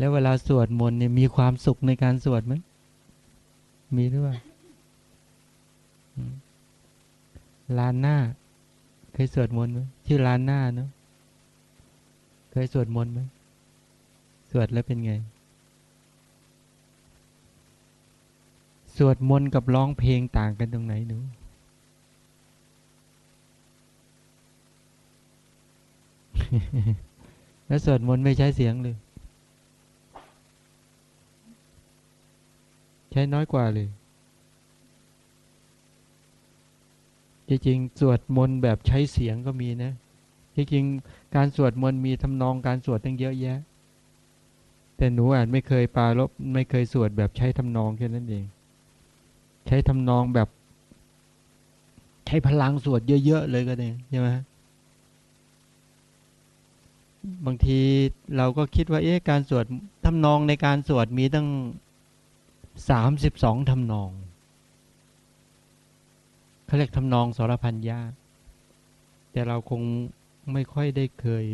แล้วเวลาสวดมนต์เนี่ยมีความสุขในการสวดไหมมีหรือเปล่าลานหน้า เคยสวดมนต์ไหมชื่อลานหน้าเนาะเคยสวดมนต์ไหมสวดแล้วเป็นไง สวดมนต์กับร้องเพลงต่างกันตรงไหนหนูแล้วสวดมนต์ไม่ใช้เสียงเลย ใช้น้อยกว่าเลย จริงๆ สวดมนต์แบบใช้เสียงก็มีนะ จริงๆ การสวดมนต์มีทำนองการสวดตั้งเยอะแยะ แต่หนูอาจไม่เคยปารบไม่เคยสวดแบบใช้ทำนองแค่นั้นเอง ใช้ทำนองแบบ ใช้พลังสวดเยอะๆเลยก็ได้ใช่ไหมบางทีเราก็คิดว่าเอ๊ะการสวดทำนองในการสวดมีตั้ง สามสิบสองทำนองเขาเรียกทำนองสรพันยาแต่เราคงไม่ค่อยได้เคย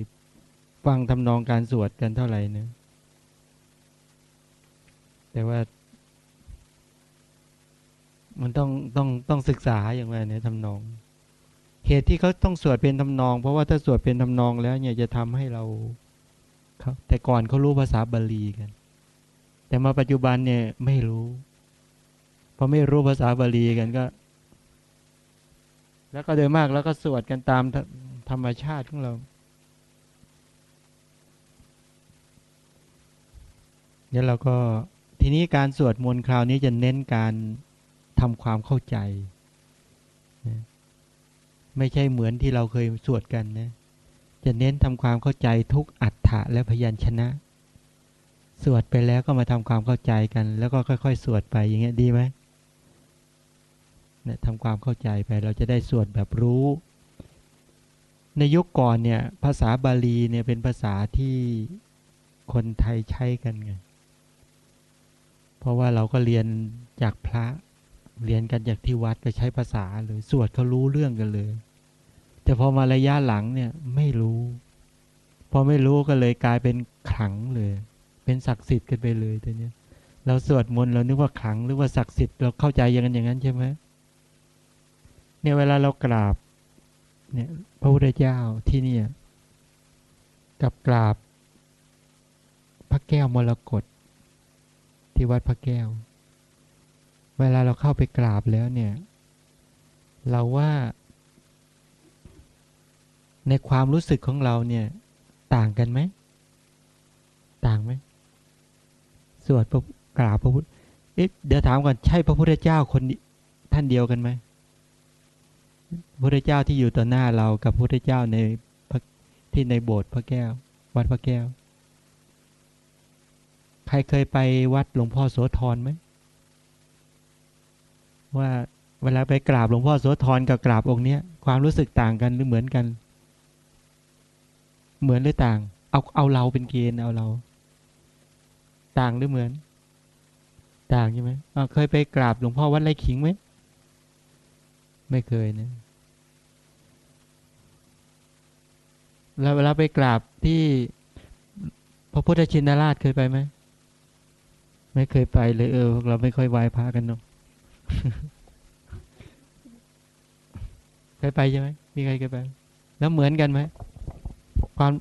ฟังทำนองการสวดกันเท่าไหร่นะแต่ว่า มันต้องต้องต้องศึกษาอย่างไรเนี่ยทำนอง เหตุที่เขาต้องสวดเป็นทำนอง เพราะว่าถ้าสวดเป็นทำนองแล้วเนี่ยจะทำให้เราแต่ก่อนเขารู้ภาษาบาลีกัน แต่มาปัจจุบันเนี่ยไม่รู้พอไม่รู้ภาษาบาลีกันก็ แล้วก็โดยมากแล้วก็สวดกันตามธรรมชาติของเรา เนี่ยเราก็ทีนี้การสวดมนต์คราวนี้จะเน้นการทำความเข้าใจ ไม่ใช่เหมือนที่เราเคยสวดกันนะ จะเน้นทำความเข้าใจทุกอัฏฐะและพยัญชนะ สวดไปแล้วก็มาทำความเข้าใจกัน แล้วก็ค่อย ๆ สวดไปอย่างเงี้ยดีไหมเนี่ยทำความเข้าใจไปเราจะได้สวดแบบรู้ ในยุคก่อนเนี่ยภาษาบาลีเนี่ยเป็นภาษาที่คนไทยใช้กันไงเพราะว่าเราก็เรียนจากพระเรียนกันจากที่วัดก็ใช้ภาษาเลยสวดเขารู้เรื่องกันเลย แต่พอมาระยะหลังเนี่ยไม่รู้ พอไม่รู้ก็เลยกลายเป็นขลังเลย เป็นศักดิ์สิทธิ์กันไปเลยตัวเนี้ยเราสวดมนต์เรานึกว่าขลังหรือว่าศักดิ์สิทธิ์เราเข้าใจอย่างนั้นอย่างนั้นใช่ไหมเนี่ยเวลาเรากราบเนี่ยพระพุทธเจ้าที่เนี่ยกับกราบ พระแก้วมรกตที่วัดพระแก้ว เวลาเราเข้าไปกราบแล้วเนี่ย เราว่า ในความรู้สึกของเราเนี่ย ต่างกันไหม ต่างไหม สวดกราบพระพุทธเอ๊ะเดี๋ยวถามก่อนใช่พระพุทธเจ้าคนท่านเดียวกันไหมพระพุทธเจ้าที่อยู่ต่อหน้าเรากับพระพุทธเจ้าในที่ในโบสถ์พระแก้ว วัดพระแก้ว ใครเคยไปวัดหลวงพ่อโสธรไหมว่าเวลาไปกราบหลวงพ่อโสธรกับกราบองค์เนี้ย ความรู้สึกต่างกันหรือเหมือนกัน เหมือนหรือต่าง เอาเอาเราเป็นเกณฑ์เอาเรา ต่างหรือเหมือน ต่างใช่ไหมเคยไปกราบหลวงพ่อวัดไร่ขิงไหมไม่เคยนะแล้วเวลาไปกราบที่พระพุทธชินราชเคยไปไหมไม่เคยไปเลยเออเราไม่ค่อยไหว้พระกันเนาะเคยไปใช่ไหมมีใครเคยไป แล้วเหมือนกันไหมความ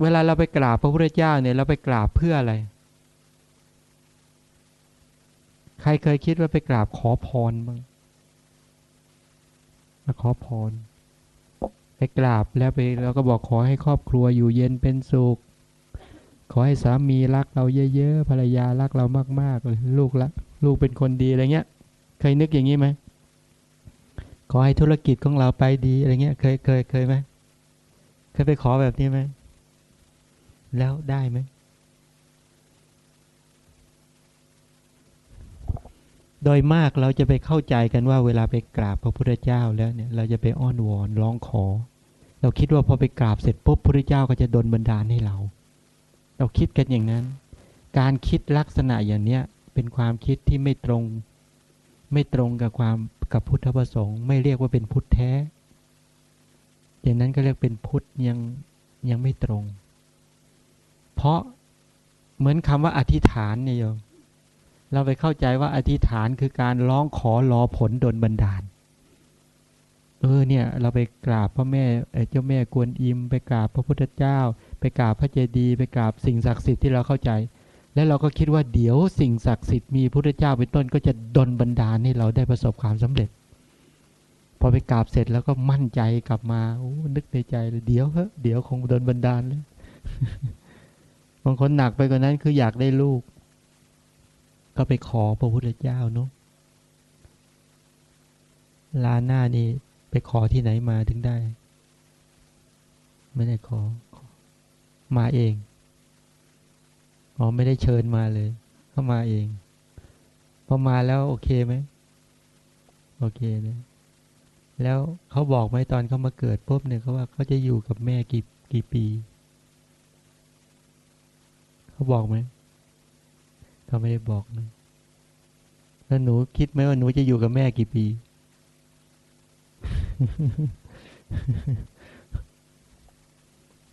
เวลาเราไปกราบพระพุทธเจ้าเนี่ยเราไปกราบเพื่ออะไร ใครเคยคิดว่าไปกราบขอพรบ้างมาขอพร ไปกราบแล้วไปเราก็บอกขอให้ครอบครัวอยู่เย็นเป็นสุข ขอให้สามีรักเราเยอะๆภรรยารักเรามากๆเลยลูกละลูกเป็นคนดีอะไรเงี้ย เคยนึกอย่างนี้ไหมขอให้ธุรกิจของเราไปดีอะไรเงี้ย เคยเคยเคยไหมเคยไปขอแบบนี้ไหม แล้วได้ไหม โดยมากเราจะไปเข้าใจกันว่าเวลาไปกราบพระพุทธเจ้าแล้วเนี่ย เราจะไปอ้อนวอนร้องขอ เราคิดว่าพอไปกราบเสร็จปุ๊บพระพุทธเจ้าก็จะดลบันดาลให้เรา เราคิดกันอย่างนั้น การคิดลักษณะอย่างเนี้ยเป็นความคิดที่ไม่ตรง ไม่ตรงกับความกับพุทธประสงค์ ไม่เรียกว่าเป็นพุทธแท้ อย่างนั้นก็เรียกเป็นพุทธยังยังไม่ตรง เพราะเหมือนคำว่าอธิษฐานเนี่ยโยมเราไปเข้าใจว่าอธิษฐานคือการร้องขอรอผลดนบันดาล เออเนี่ย เราไปกราบพระแม่เจ้าแม่กวนอิม ไปกราบพระพุทธเจ้า ไปกราบพระเจดีย์ไปกราบสิ่งศักดิ์สิทธิ์ที่เราเข้าใจ แล้วเราก็คิดว่าเดี๋ยวสิ่งศักดิ์สิทธิ์มีพุทธเจ้าเป็นต้นก็จะดนบันดาลให้เราได้ประสบความสำเร็จ พอไปกราบเสร็จแล้วก็มั่นใจกลับมาโอ้นึกในใจเลยเดี๋ยวเฮ้เดี๋ยวคงดนบันดาลเลย บางคนหนักไปกว่านั้นคืออยากได้ลูก ก็ไปขอพระพุทธเจ้าเนาะลาหน้านี่ไปขอที่ไหนมาถึงได้ ไม่ได้ขอ มาเองอ๋อไม่ได้เชิญมาเลยเข้ามาเองพอมาแล้วโอเคไหมโอเคนะแล้วเขาบอกไหมตอนเขามาเกิดปุ๊บเนี่ยเขาว่าเขาจะอยู่กับแม่กี่กี่ปี เขาบอกไหมเขาไม่ได้บอกนะแล้วหนูคิดไหมว่าหนูจะอยู่กับแม่กี่ปี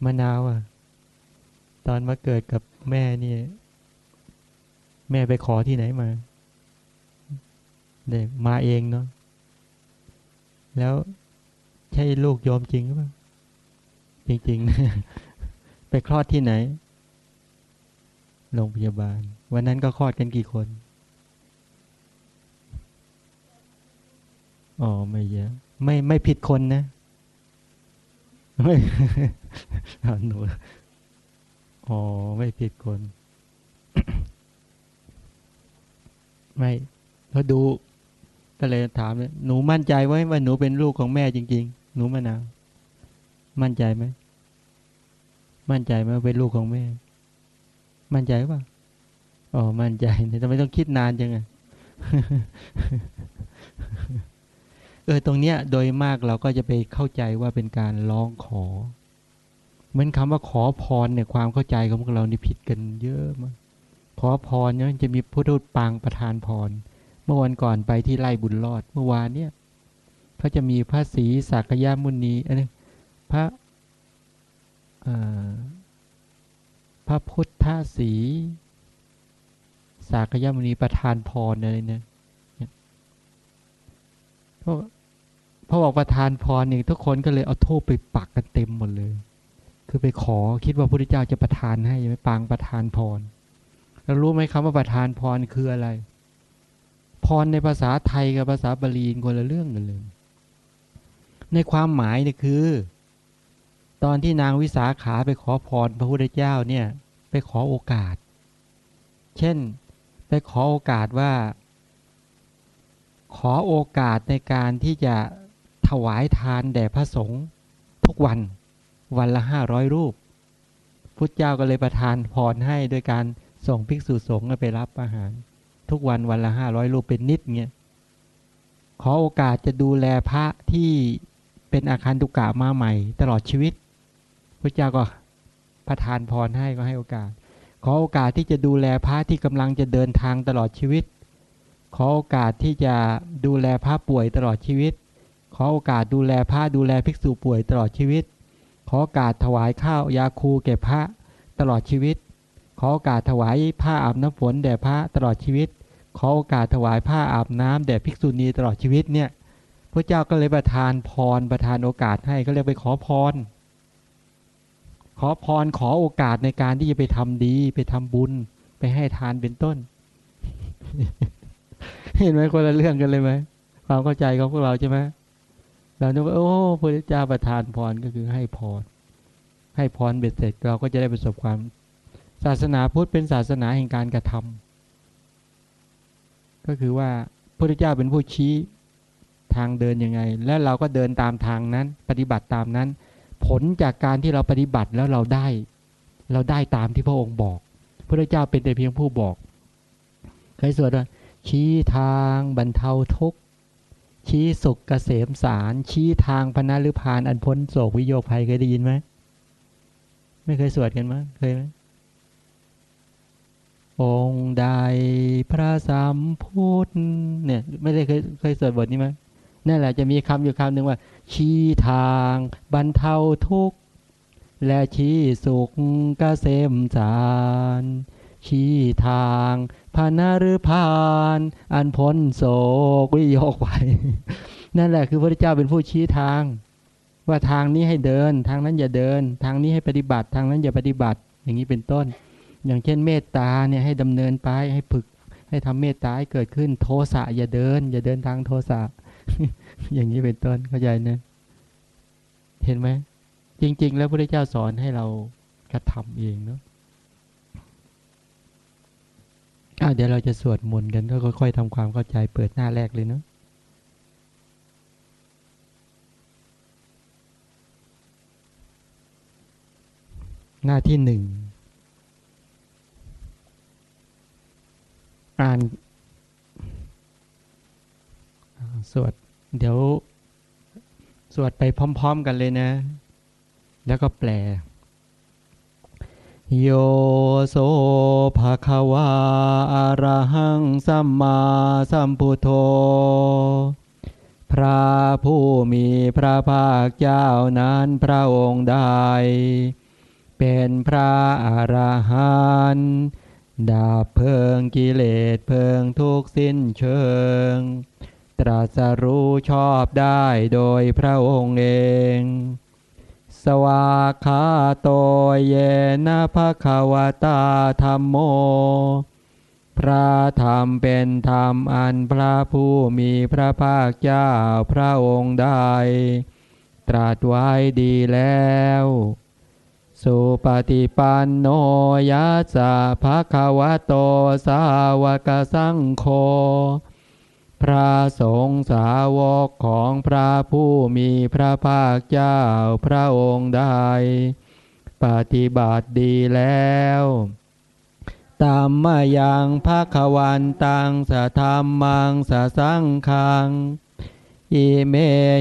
มะนาวอะ ตอนมาเกิดกับแม่เนี่ย แม่ไปขอที่ไหนมาเนี่ยมาเองเนาะแล้วใช่ลูกโยมจริงหรือเปล่าจริง ๆ ไปคลอดที่ไหน โรงพยาบาล วันนั้นก็คลอดกันกี่คน อ๋อ ไม่เยอะ ไม่ไม่ผิดคนนะ ไม่หนูอ๋อ ไม่ผิดคน ไม่เขาดูก็เลยถามเลยหนูมั่นใจไว้ว่าหนูเป็นลูกของแม่จริง ๆ หนูมะนาว มั่นใจไหม มั่นใจไหมเป็นลูกของแม่ มั่นใจป่ะอ๋อมั่นใจแต่ทำไมต้องคิดนานจังไงเออตรงเนี้ยโดยมากเราก็จะไปเข้าใจว่าเป็นการร้องขอ เหมือนคำว่าขอพรเนี่ยความเข้าใจของพวกเรานี่ผิดกันเยอะมากขอพรเนี่ยจะมีพุทธปางประทานพร เมื่อวันก่อนไปที่ไร่บุญรอดเมื่อวานเนี่ยเขาจะมีพระศรีสักยามุนีอันนี้พระอ่า ระพุทธศีสากยมุนีประทานพรอะไรเนี่ยเพราะพอบอกประทานพรเนี่ยทุกคนก็เลยเอาทูบไปปักกันเต็มหมดเลย คือไปขอคิดว่าพระพุทธเจ้าจะประทานให้ไม่ปางประทานพรเรารู้ไหมคำว่าประทานพรคืออะไร พรในภาษาไทยกับภาษาบาลีคนละเรื่องกันเลย ในความหมายเนี่ยคือ ตอนที่นางวิสาขาไปขอพรพระพุทธเจ้าเนี่ย ไปขอโอกาส เช่น ไปขอโอกาสว่า ขอโอกาสในการที่จะถวายทานแด่พระสงฆ์ทุกวันวันละห้าร้อยรูปพุทธเจ้าก็เลยประทานพรให้โดยการส่งภิกษุสงฆ์ไปรับอาหาร ทุกวันวันละห้าร้อยรูปเป็นนิดเงี้ยขอโอกาสจะดูแลพระที่เป็นอาคารตุกะมาใหม่ตลอดชีวิต พระเจ้าก็ประทานพรให้ก็ให้โอกาส ขอโอกาสที่จะดูแลพระที่กำลังจะเดินทางตลอดชีวิต ขอโอกาสที่จะดูแลพระป่วยตลอดชีวิต ขอโอกาสดูแลพระดูแลภิกษุป่วยตลอดชีวิต ขอโอกาสถวายข้าวยาคูแก่พระตลอดชีวิต ขอโอกาสถวายผ้าอาบน้ำฝนแด่พระตลอดชีวิต ขอโอกาสถวายผ้าอาบน้ำแด่ภิกษุณีตลอดชีวิตเนี่ยพระเจ้าก็เลยประทานพรประทานโอกาสให้ก็เรียกไปขอพร ขอพรขอโอกาสในการที่จะไปทำดี ไปทำบุญ ไปให้ทานเป็นต้น เห็นไหมคนละเรื่องกันเลยไหมความเข้าใจของพวกเราใช่ไหมเรานึกว่าโอ้พระเจ้าประทานพรก็คือให้พร ให้พรเบ็ดเสร็จเราก็จะได้ประสบความ ศาสนาพุทธเป็นศาสนาแห่งการกระทำก็คือว่าพระเจ้าเป็นผู้ชี้ทางเดินยังไง และเราก็เดินตามทางนั้น ปฏิบัติตามนั้น ผลจากการที่เราปฏิบัติแล้วเราได้ เราได้ตามที่พระองค์บอก พระเจ้าเป็นแต่เพียงผู้บอก เคยสวดว่าชี้ทางบรรเทาทุกข์ชี้สุขเกษมสาร ชี้ทางพนาลือพานอันพ้นโศกวิโยภัยเคยได้ยินไหมไม่เคยสวดกันมั้ยเคยไหมองค์ใดพระสัมพุทธเนี่ย ไม่ได้เคยเคยสวดบทนี้ไหม นั่นแหละจะมีคำอยู่คำหนึ่งว่า ชี้ทางบรรเทาทุกข์ และชี้สุขกเกษมสารชี้ทางพานาหรือพาน อันพ้นโศกวิโยกไว้นั่นแหละคือพระเจ้าเป็นผู้ชี้ทาง ว่าทางนี้ให้เดิน ทางนั้นอย่าเดิน ทางนี้ให้ปฏิบัติ ทางนั้นอย่าปฏิบัติ อย่างนี้เป็นต้น อย่างเช่นเมตตาเนี่ยให้ดำเนินไปให้ฝึกให้ทำเมตตาให้เกิดขึ้นโทสะอย่าเดิน อย่าเดินทางโทสะ อย่างนี้เป็นต้นเข้าใจนะ เห็นไหมจริง ๆ แล้วพระเจ้าสอนให้เรากระทำเองเนาะะเดี๋ยวเราจะสวดมนต์กันก็ค่อยๆทำความเข้าใจเปิดหน้าแรกเลยเนาะหน้าที่หนึ่งอ่าน สวด เดี๋ยว สวดไปพร้อม ๆ กันเลยนะ แล้วก็แปล โยโสภะคะวาอะรหังสัมมาสัมพุทโธพระผู้มีพระภาคเจ้านั้นพระองค์ใดเป็นพระอรหันต์ดาบเพลิงกิเลสเพลิงทุกสิ้นเชิง ตรัสรู้ชอบได้โดยพระองค์เอง สวาคาโตเยนะภะคะวตาธรรมโม พระธรรมเป็นธรรมอันพระผู้มีพระภาคเจ้าพระองค์ได้ ตรัสไว้ดีแล้วสุปฏิปันโนยัสสะภะคะวะโตสาวกสังโฆ พระสงฆ์สาวกของพระผู้มีพระภาคเจ้าพระองค์ได้ ปฏิบัติดีแล้วตามมายังภาควันตังสะธรรมังสะสังคัง อิเม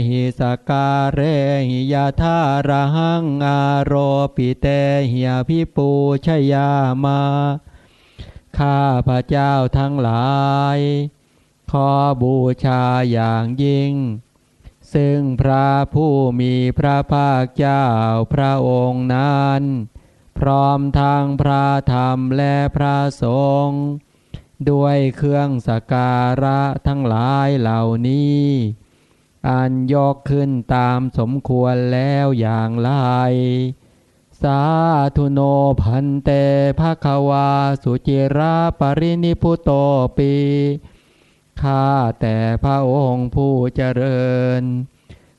หิสการเรหิยาธาระหังอารปิเตหิยพิปูชยามา ข้าพระเจ้าทั้งหลาย ขอบูชาอย่างยิ่ง ซึ่งพระผู้มีพระภาคเจ้าพระองค์นั้น พร้อมทางพระธรรมและพระสงฆ์ด้วยเครื่องสการะทั้งหลายเหล่านี้อันยกขึ้นตามสมควรแล้วอย่างไร สาธุโนพันเตภควาสุจิราปรินิพุโตปี ข้าแต่พระองค์ผู้เจริญ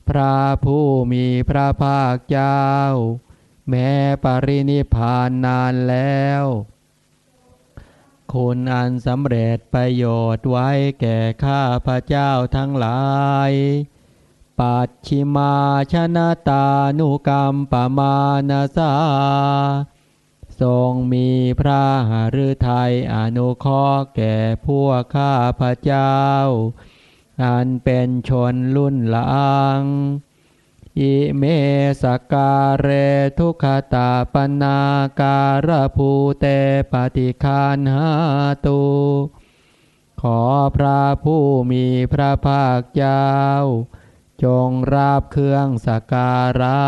พระผู้มีพระภาคเจ้า แม้ปรินิพานนานแล้ว คุณอันสำเร็จประโยชน์ไว้แก่ข้าพระเจ้าทั้งหลายปัจฉิมาชนะตานุกรรมปมานาสา ทรงมีพระหฤทัยอนุเคราะห์แก่พวกข้าพระเจ้า อันเป็นชนรุ่นหลังอิเมสการเรทุขตาปนาการภูเตปฏิคานหาตูขอพระผู้มีพระภาคเจ้า จงราบเครื่องสการะ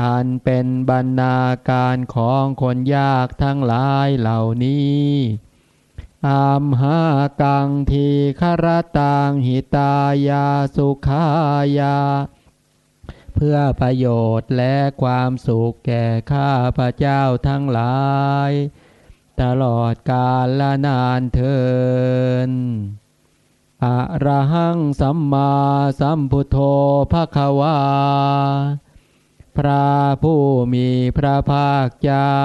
อันเป็นบรรณาการของคนยากทั้งหลายเหล่านี้อามหากังทีคารตังหิตายาสุขายา เพื่อประโยชน์และความสุขแก่ข้าพระเจ้าทั้งหลาย ตลอดกาลละนานเทินอะระหังสัมมาสัมพุทโธภควา พระผู้มีพระภาคเจ้า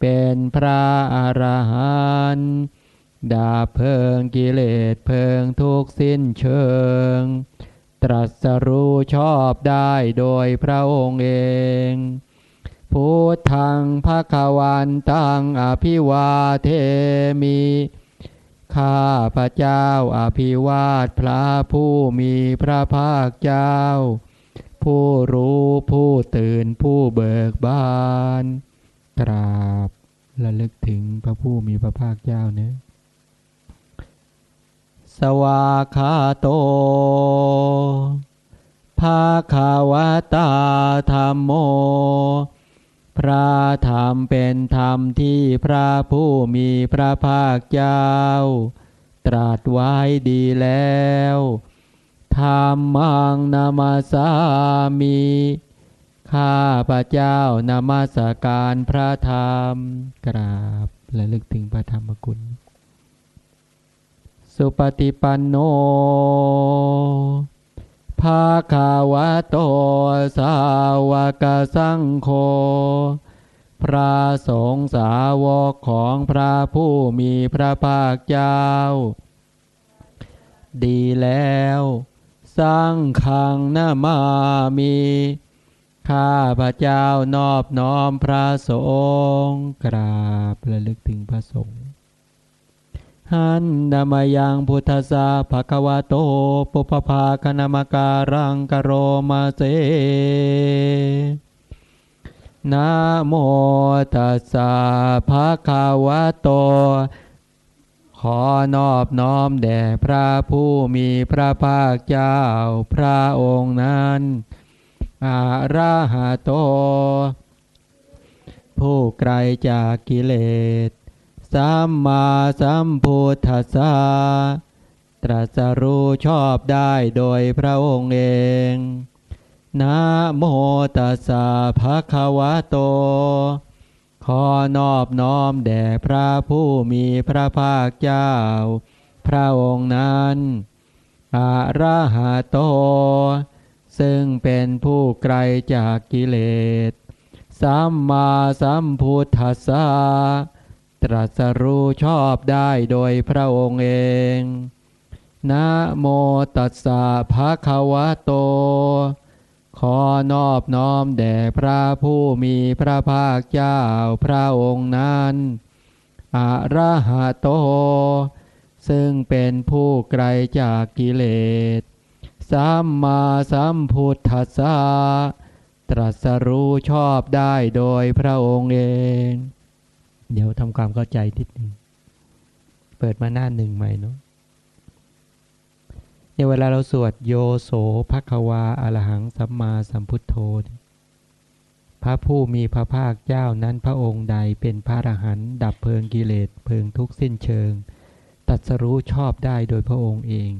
เป็นพระอรหันต์ดาเพิงกิเลสเพิงทุกสิ้นเชิง ตรัสรู้ชอบได้โดยพระองค์เองพุทธังภาควันตังอภิวาเทมิ ข้าพระเจ้าอภิวาทพระผู้มีพระภาคเจ้า ผู้รู้ผู้ตื่นผู้เบิกบานกราบระลึกถึงพระผู้มีพระภาคเจ้าเนะสวาคาโตภภาคาวตาธรรมโม พระธรรมเป็นธรรมที่พระผู้มีพระภาคเจ้า ตรัสไว้ดีแล้ว ธรรมังนามาสามี ข้าพระเจ้านมัสการพระธรรม กราบและลึกถึงพระธรรมกุล สุปฏิปันโนภาคาวะโตสาวกสังโฆพระสงฆ์สาวกของพระผู้มีพระภาคเจ้า ดีแล้ว สร้างขังนามามีข้าพระเจ้านอบน้อมพระสงฆ์กราบระลึกถึงพระสงฆ์หันดามายังพุทธสาภควาโตปุปภาคณมการังกโรมาเสนะโมตัสสะภะคะวะโต ขอนอบน้อมแด่พระผู้มีพระภาคเจ้าพระองค์นั้นอาราหะโต ผู้ไกลจากกิเลสสัมมาสัมพุทธัสสะตรัสรู้ชอบได้โดยพระองค์เองนะโมตัสสะภะคะวะโต ขอนอบน้อมแด่พระผู้มีพระภาคเจ้า พระองค์นั้นอาราหะโต ซึ่งเป็นผู้ไกลจากกิเลส สัมมาสัมพุทธัสสะตรัสรู้ชอบได้โดยพระองค์เอง นะโมตัสสะภะคะวะโต ขอนอบน้อมแด่พระผู้มีพระภาคเจ้าพระองค์นั้นอะระหะโต ซึ่งเป็นผู้ไกลจากกิเลส สัมมาสัมพุทธัสสะตรัสรู้ชอบได้โดยพระองค์เอง เดี๋ยวทำความเข้าใจทิดหนึ่ง เปิดมาหน้าหนึ่งใหม่เนาะ ในเวลาเราสวดโยโสภควาอรหังสัมมาสัมพุทโธ พระผู้มีพระภาคเจ้านั้นพระองค์ใดเป็นพระอรหันต์ดับเพลิงกิเลสเพลิงทุกสิ้นเชิง ตัดสรู้ชอบได้โดยพระองค์เอง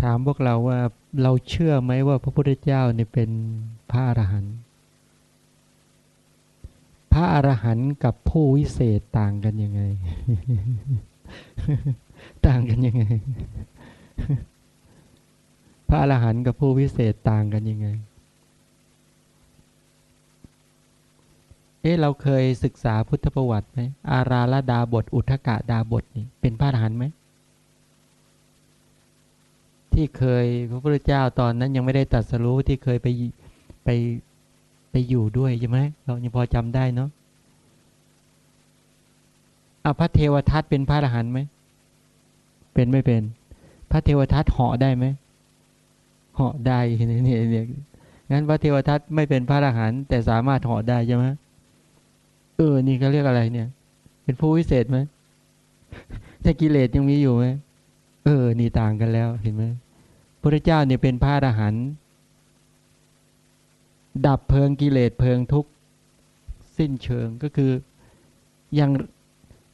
ถามพวกเราว่าเราเชื่อไหมว่าพระพุทธเจ้าเนี่ยเป็นพระอรหันต์พระอรหันต์กับผู้วิเศษต่างกันยังไง ต่างกันยังไง พระอรหันต์กับผู้วิเศษต่างกันยังไง เอ๊ะเราเคยศึกษาพุทธประวัติไหมอาราลดาบท อุทกะดาบทนี่เป็นพระอรหันต์ไหมที่เคยพระพุทธเจ้าตอนนั้นยังไม่ได้ตัดสรู้ที่เคยไปไปไปอยู่ด้วยใช่ไหมเรายังพอจำได้เนาะอาพระเทวทัตเป็นพระอรหันต์ไหม เป็นไม่เป็น พระเทวทัตเหาะได้ไหมเหาะได้เนี่ยเนี่ยงั้นพระเทวทัตไม่เป็นพระอรหันต์แต่สามารถเหาะได้ใช่ไหมเออ นี่เขาเรียกอะไรเนี่ย เป็นผู้วิเศษไหมถ้ากิเลสยังมีอยู่ไหมเออ นี่ต่างกันแล้วเห็นไหมพระเจ้าเนี่ยเป็นพระอรหันต์ดับเพลิงกิเลสเพลิงทุกสิ้นเชิงก็คืออย่าง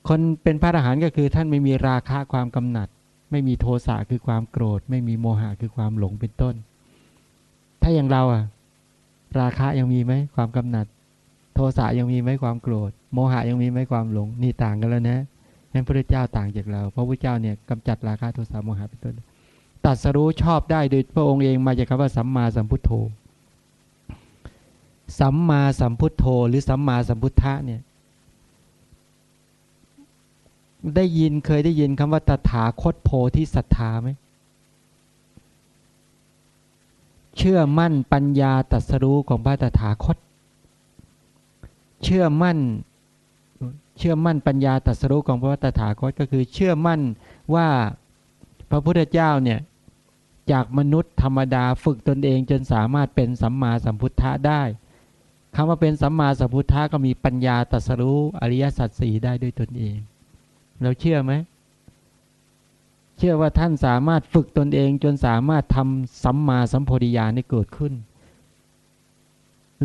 คนเป็นพระอรหันต์ก็คือท่านไม่มีราคะความกำหนัด ไม่มีโทสะคือความโกรธ ไม่มีโมหะคือความหลงเป็นต้น ถ้าอย่างเราอะราคะยังมีไหมความกำหนัด โทสะยังมีไหมความโกรธ โมหะยังมีไหมความหลงนี่ต่างกันแล้วนะนั่นพระเจ้าต่างจากเรา เพราะพระเจ้าเนี่ยกำจัดราคะโทสะโมหะเป็นต้นตัดสรู้ชอบได้โดยพระองค์เองมาจากคำว่าสัมมาสัมพุทโธ สัมมาสัมพุทโธ หรือสัมมาสัมพุทธะเนี่ย ได้ยินเคยได้ยินคำว่าตถาคตโพธิศรัทธาไหมเชื่อมั่นปัญญาตรัสรู้ของพระตถาคต เชื่อมั่น เชื่อมั่นปัญญาตรัสรู้ของพระตถาคตก็คือเชื่อมั่นว่าพระพุทธเจ้าเนี่ยจากมนุษย์ธรรมดาฝึกตนเองจนสามารถเป็นสัมมาสัมพุทธะได้คำว่าเป็นสัมมาสัมพุทธะก็มีปัญญาตรัสรู้อริยสัจสี่ได้ด้วยตนเอง เราเชื่อไหม เชื่อว่าท่านสามารถฝึกตนเองจนสามารถทำสัมมาสัมโพธิญาณให้เกิดขึ้น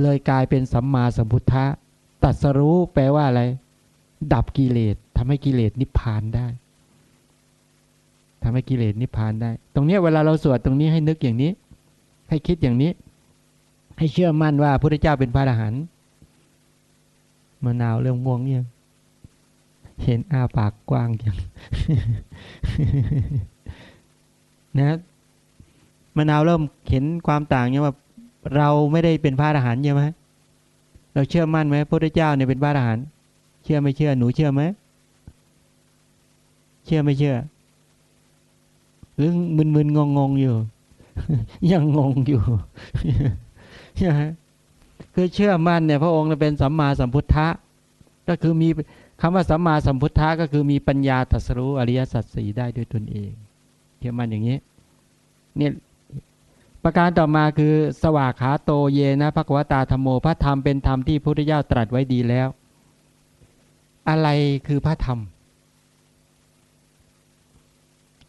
เลยกลายเป็นสัมมาสัมพุทธะตัดสรู้แปลว่าอะไร ดับกิเลสทำให้กิเลสนิพพานได้ทำให้กิเลสนิพพานได้ ตรงนี้เวลาเราสวดตรงนี้ให้นึกอย่างนี้ ให้คิดอย่างนี้ ให้เชื่อมั่นว่าพระพุทธเจ้าเป็นพระอรหันต์มะนาวเรื่องม่วงเนี่ย เห็นอาปากกว้างจังนะมะนาวเริ่มเห็นความต่างเนี่ยว่าเราไม่ได้เป็นพระอรหันต์ใช่ไหมเราเชื่อมั่นไหมพระพุทธเจ้าเนี่ยเป็นพระอรหันต์เชื่อไม่เชื่อหนูเชื่อไหมเชื่อไม่เชื่อหรือมึนๆงงๆอยู่ ยังงงอยู่ใช่ไหมคือเชื่อมั่นเนี่ย พระองค์เป็นสัมมาสัมพุทธะก็คือมี คำว่าสัมมาสัมพุทธะก็คือมีปัญญาตรัสรู้อริยสัจสีได้ด้วยตนเองเชื่อมั่นอย่างนี้เนี่ยประการต่อมาคือ สวากขาโตเยนะภควตาธรรมโมพระธรรมเป็นธรรมที่พระพุทธเจ้าตรัสไว้ดีแล้ว อะไรคือพระธรรม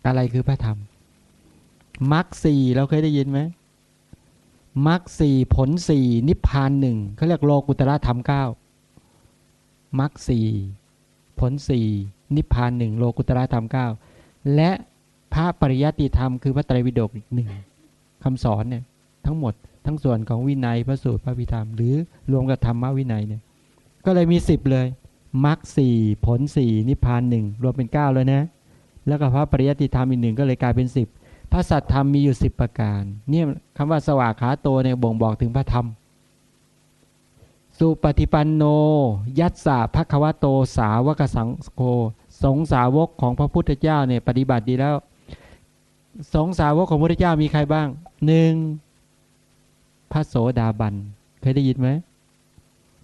อะไรคือพระธรรมมรรคสี่เราเคยได้ยินไหมมรรคสี่ผลสี่นิพพานหนึ่งเขาเรียกโลกุตระธรรมเก้า มรรคสี่ผลสี่นิพพานหนึ่งโลกุตระธรรมเก้าและพระปริยัติธรรมคือพระไตรปิฎกอีกหนึ่งคำสอนเนี่ยทั้งหมดทั้งส่วนของวินัยพระสูตรพระพิธรรม หรือรวมกับธรรมวินัยเนี่ยก็เลยมีสิบเลยมรรคสี่ผลสี่นิพพานหนึ่งรวมเป็นเก้าเลยนะแล้วก็พระปริยัติธรรมอีกหนึ่งก็เลยกลายเป็นสิบพระสัตธรรมมีอยู่สิบประการเนี่ยคำว่าสวากขาโตเนี่ยบ่งบอกถึงพระธรรม สุปฏิปันโน ยัตสาภควโตสาวกสังโฆสงสาวกของพระพุทธเจ้าเนี่ยปฏิบัติดีแล้ว สงสาวกของพระพุทธเจ้ามีใครบ้างหนึ่งพระโสดาบัน เคยได้ยินไหม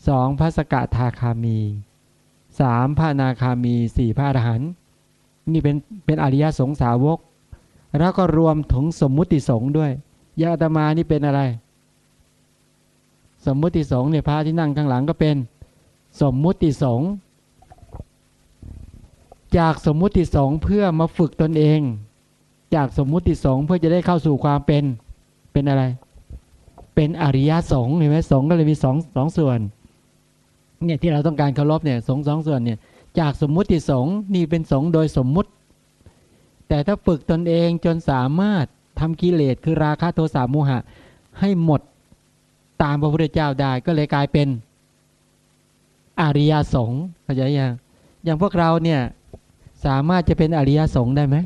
สองพระสกทาคามีสามพระนาคามีสี่พระอรหันต์นี่เป็นเป็นอริยสงสาวก แล้วก็รวมถึงสมมุติสงฆ์ด้วยยาตมานี่เป็นอะไร สมมุติสงฆ์เนี่ยพระที่นั่งข้างหลังก็เป็นสมมุติสงฆ์จากสมมุติสงฆ์เพื่อมาฝึกตนเอง จากสมมุติสงฆ์เพื่อจะได้เข้าสู่ความเป็นเป็นอะไร เป็นอริยสงฆ์เห็นไหมสงฆ์ก็เลยมีสองสองส่วนเนี่ยที่เราต้องการเคารพเนี่ยสงสองส่วนเนี่ยจากสมมุติสงฆ์นี่เป็นสงฆ์โดยสมมุติ แต่ถ้าฝึกตนเองจนสามารถทำกิเลสคือราคะโทสะโมหะให้หมด ตามพระพุทธเจ้าได้ก็เลยกลายเป็นอริยสงฆ์เข้าใจยังอย่างพวกเราเนี่ยสามารถจะเป็นอริยสงฆ์ได้ไหม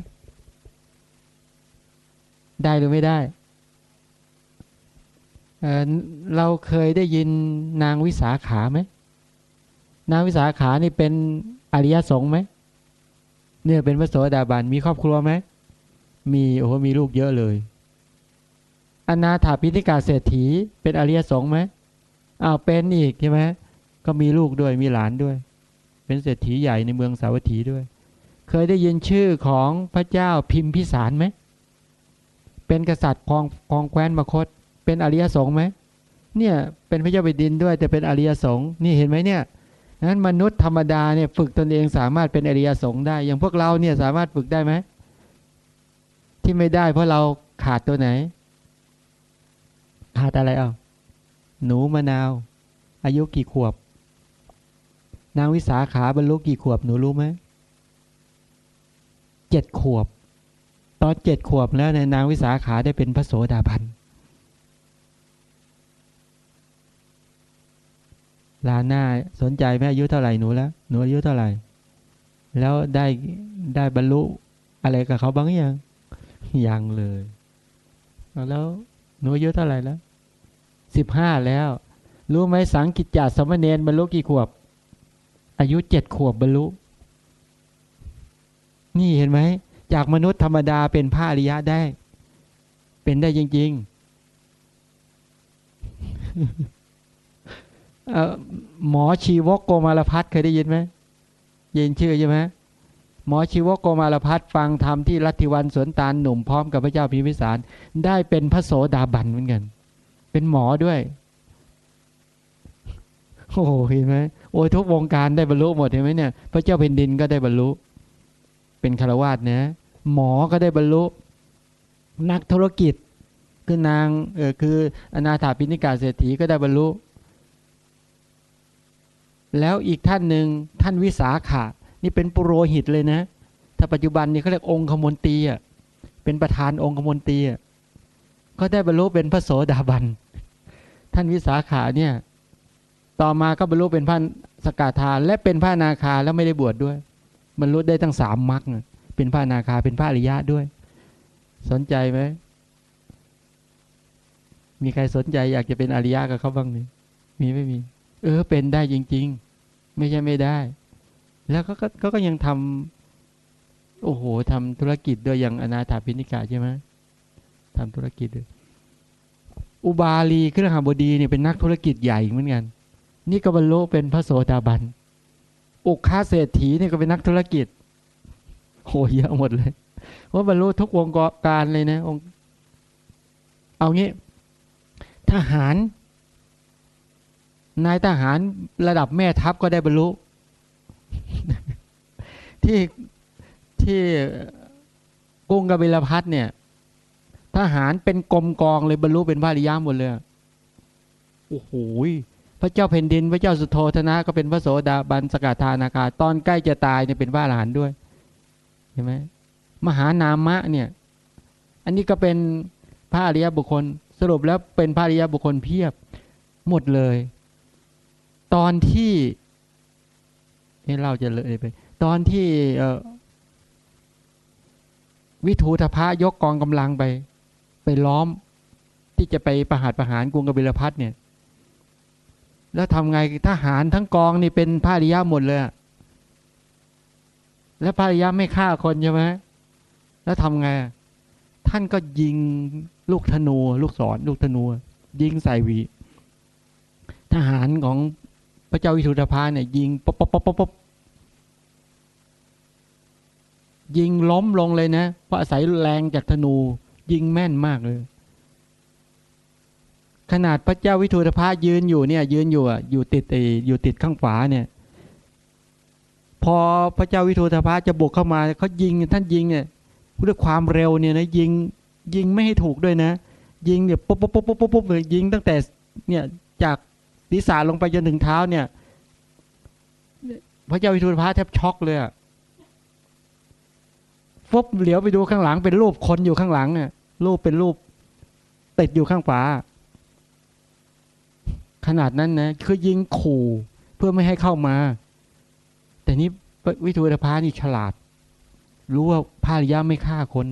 ได้หรือไม่ได้เเราเคยได้ยินนางวิสาขาไหม นางวิสาขานี่เป็นอริยสงฆ์ไหม เนี่ยเป็นพระโสดาบันมีครอบครัวไหม มีโอ้โหมีลูกเยอะเลย อนาถาพิธิกาเศรษฐี เป็นอริยสงฆ์ไหมอ้าวเป็นอีกใช่ไหมก็มีลูกด้วยมีหลานด้วย เป็นเศรษฐีใหญ่ในเมืองสาวัตถีด้วย เคยได้ยินชื่อของพระเจ้าพิมพิสารไหมเป็นกษัตริย์คองคองแคว้นมคต เป็นอริยสงฆ์ไหมเนี่ยเป็นพระเจ้าแผ่นดินด้วยแต่เป็นอริยสงฆ์นี่เห็นไหมเนี่ยนั้นมนุษย์ธรรมดาเนี่ยฝึกตนเองสามารถเป็นอริยสงฆ์ได้ อย่างพวกเราเนี่ยสามารถฝึกได้ไหมที่ไม่ได้เพราะเราขาดตัวไหน ขาดอะไรอะหนูมะนาว อายุกี่ขวบ นางวิสาขาบรรลุกี่ขวบหนูรู้ไหมเจ็ดขวบ ตอนเจ็ดขวบแล้วในนางวิสาขาได้เป็นพระโสดาบันลาหน้าสนใจไหมอายุเท่าไหร่หนูแล้วหนูอายุเท่าไหร่ แล้วได้ได้บรรลุอะไรกับเขาบ้างยังยังเลย แล้วหนูอายุเท่าไหร่แล้ว สิบห้าแล้ว รู้ไหมสังกิจจาสมณเณรบรรลุกี่ขวบ อายุเจ็ดขวบบรรลุ นี่เห็นไหม จากมนุษย์ธรรมดาเป็นพระอริยะได้ เป็นได้จริง ๆ หมอชีวกโกมารพัฒเคยได้ยินไหมยินชื่อใช่ไหมหมอชีวกโกมารพัฒฟังธรรมที่รัติวันสวนตาลหนุ่มพร้อมกับพระเจ้าพิมพิสาร ได้เป็นพระโสดาบันเหมือนกัน เป็นหมอด้วยโอ้เห็นไหมโอ้ยทุกวงการได้บรรลุหมดเห็นไหมเนี่ย พระเจ้าแผ่นดินก็ได้บรรลุ เป็นคารวาสนะหมอก็ได้บรรลุ นักธุรกิจ คือนางเออคืออนาถาปิณิกาเศรษฐีก็ได้บรรลุ แล้วอีกท่านหนึ่งท่านวิสาขะนี่เป็นปุโรหิตเลยนะ ถ้าปัจจุบันนี้เขาเรียกองคมนตรีอะเป็นประธานองคมนตรีอะ ก็ได้บรรลุเป็นพระโสดาบัน ท่านวิสาขาเนี่ย ต่อมาก็บรรลุเป็นพระสกทาและเป็นพระนาคาแล้วไม่ได้บวชดด้วย บรรลุได้ตั้งสามมรรคเป็นพระนาคาเป็นพระอริยะด้วย สนใจไหมมีใครสนใจอยากจะเป็นอริยะกับเขาบ้างไหมมีไม่มี เออ เป็นได้จริง ๆ ไม่ใช่ไม่ได้ แล้วก็ก็ก็ยังทำโอ้โหทำธุรกิจด้วยอย่างอนาถาพินิกาใช่ไหม ทำธุรกิจด้วยอุบาลีเครือหาบดีเนี่ยเป็นนักธุรกิจใหญ่เหมือนกัน นี่ก็บรรลุเป็นพระโสดาบัน อุคาเศรษฐีเนี่ยก็เป็นนักธุรกิจโหเยอะหมดเลยว่าบรรลุทุกวงการเลยนะองเอางี้ทหาร นายทหารระดับแม่ทัพก็ได้บรรลุ ที่ที่กรุงกบิลพัทเนี่ย ทหารเป็นกรมกองเลยบรรลุเป็นพระริยาหมดเลยโอ้โหพระเจ้าแผ่นดิน พระเจ้าสุโธธนะ ก็เป็นพระโสดาบันสกทานาคาตอนใกล้จะตายเนี่ยเป็นพระอรหันต์ด้วยเห็นไหมมหานามะเนี่ย อันนี้ก็เป็นพระอริยบุคคล สรุปแล้วเป็นพระอริยบุคคลเพียบหมดเลย ตอนที่นี่เราจะเลยไป ตอนที่วิทูธพะยกกองกำลังไป ไปล้อมที่จะไปประหารประหารกรุงกบิลพัทเนี่ย แล้วทำไงทหารทั้งกองนี่เป็นพระริยะหมดเลยแล้วพระอริยะไม่ฆ่าคนใช่ไหมแล้วทำไงท่านก็ยิงลูกธนู ลูกศรลูกธนู ยิงใส่วี ทหารของพระเจ้าวิฑูฑภะเนี่ย ยิงป๊อปป๊อปป๊อปป๊อปยิงล้มลงเลยนะ เพราะอาศัยแรงจากธนู ยิงแม่นมากเลย ขนาดพระเจ้าวิฑูฑภะยืนอยู่เนี่ย ยืนอยู่อะอยู่ติดอยู่ติดข้างฝาเนี่ย พอพระเจ้าวิทุธภาจะบุกเข้ามาเขายิงท่านยิงเนี่ยด้วยความเร็วเนี่ยนะยิงยิงไม่ให้ถูกด้วยนะ ยิงเนี่ยปุ๊บปุ๊บปุ๊บปุ๊บปุ๊บเลยยิงตั้งแต่เนี่ยจากศีรษะลงไปจนถึงเท้าเนี่ย พระเจ้าวิทูลพระแทบช็อกเลยอะฟบเหลียวไปดูข้างหลังเป็นรูปคนอยู่ข้างหลังเนี่ย รูปเป็นรูปติดอยู่ข้างฝา ขนาดนั้นนะคือยิงขู่เพื่อไม่ให้เข้ามา แต่นี้วิทูลพระนี่ฉลาด รู้ว่าพาริยะไม่ฆ่าคน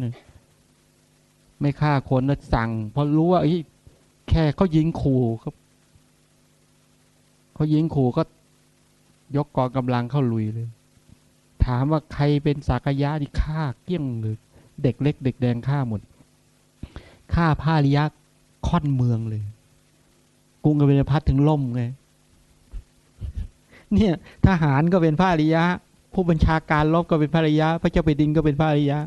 ไม่ฆ่าคนแล้วสั่งเพราะรู้ว่าไอ้แค่เขายิงขู่เขาเขายิงขู่ก็ยกกองกำลังเข้าลุยเลย ถามว่าใครเป็นสากยะที่ฆ่าเกี้ยงหรือ เด็กเล็ก เด็กแดงฆ่าหมด ฆ่าพาริยะค่อนเมืองเลย กรุงกบิลพัทถึงล่มไงเนี่ยทหารก็เป็นพาริยะ ผู้บัญชาการลบก็เป็นภริยะ พระเจ้าแผ่นดินก็เป็นภริยะ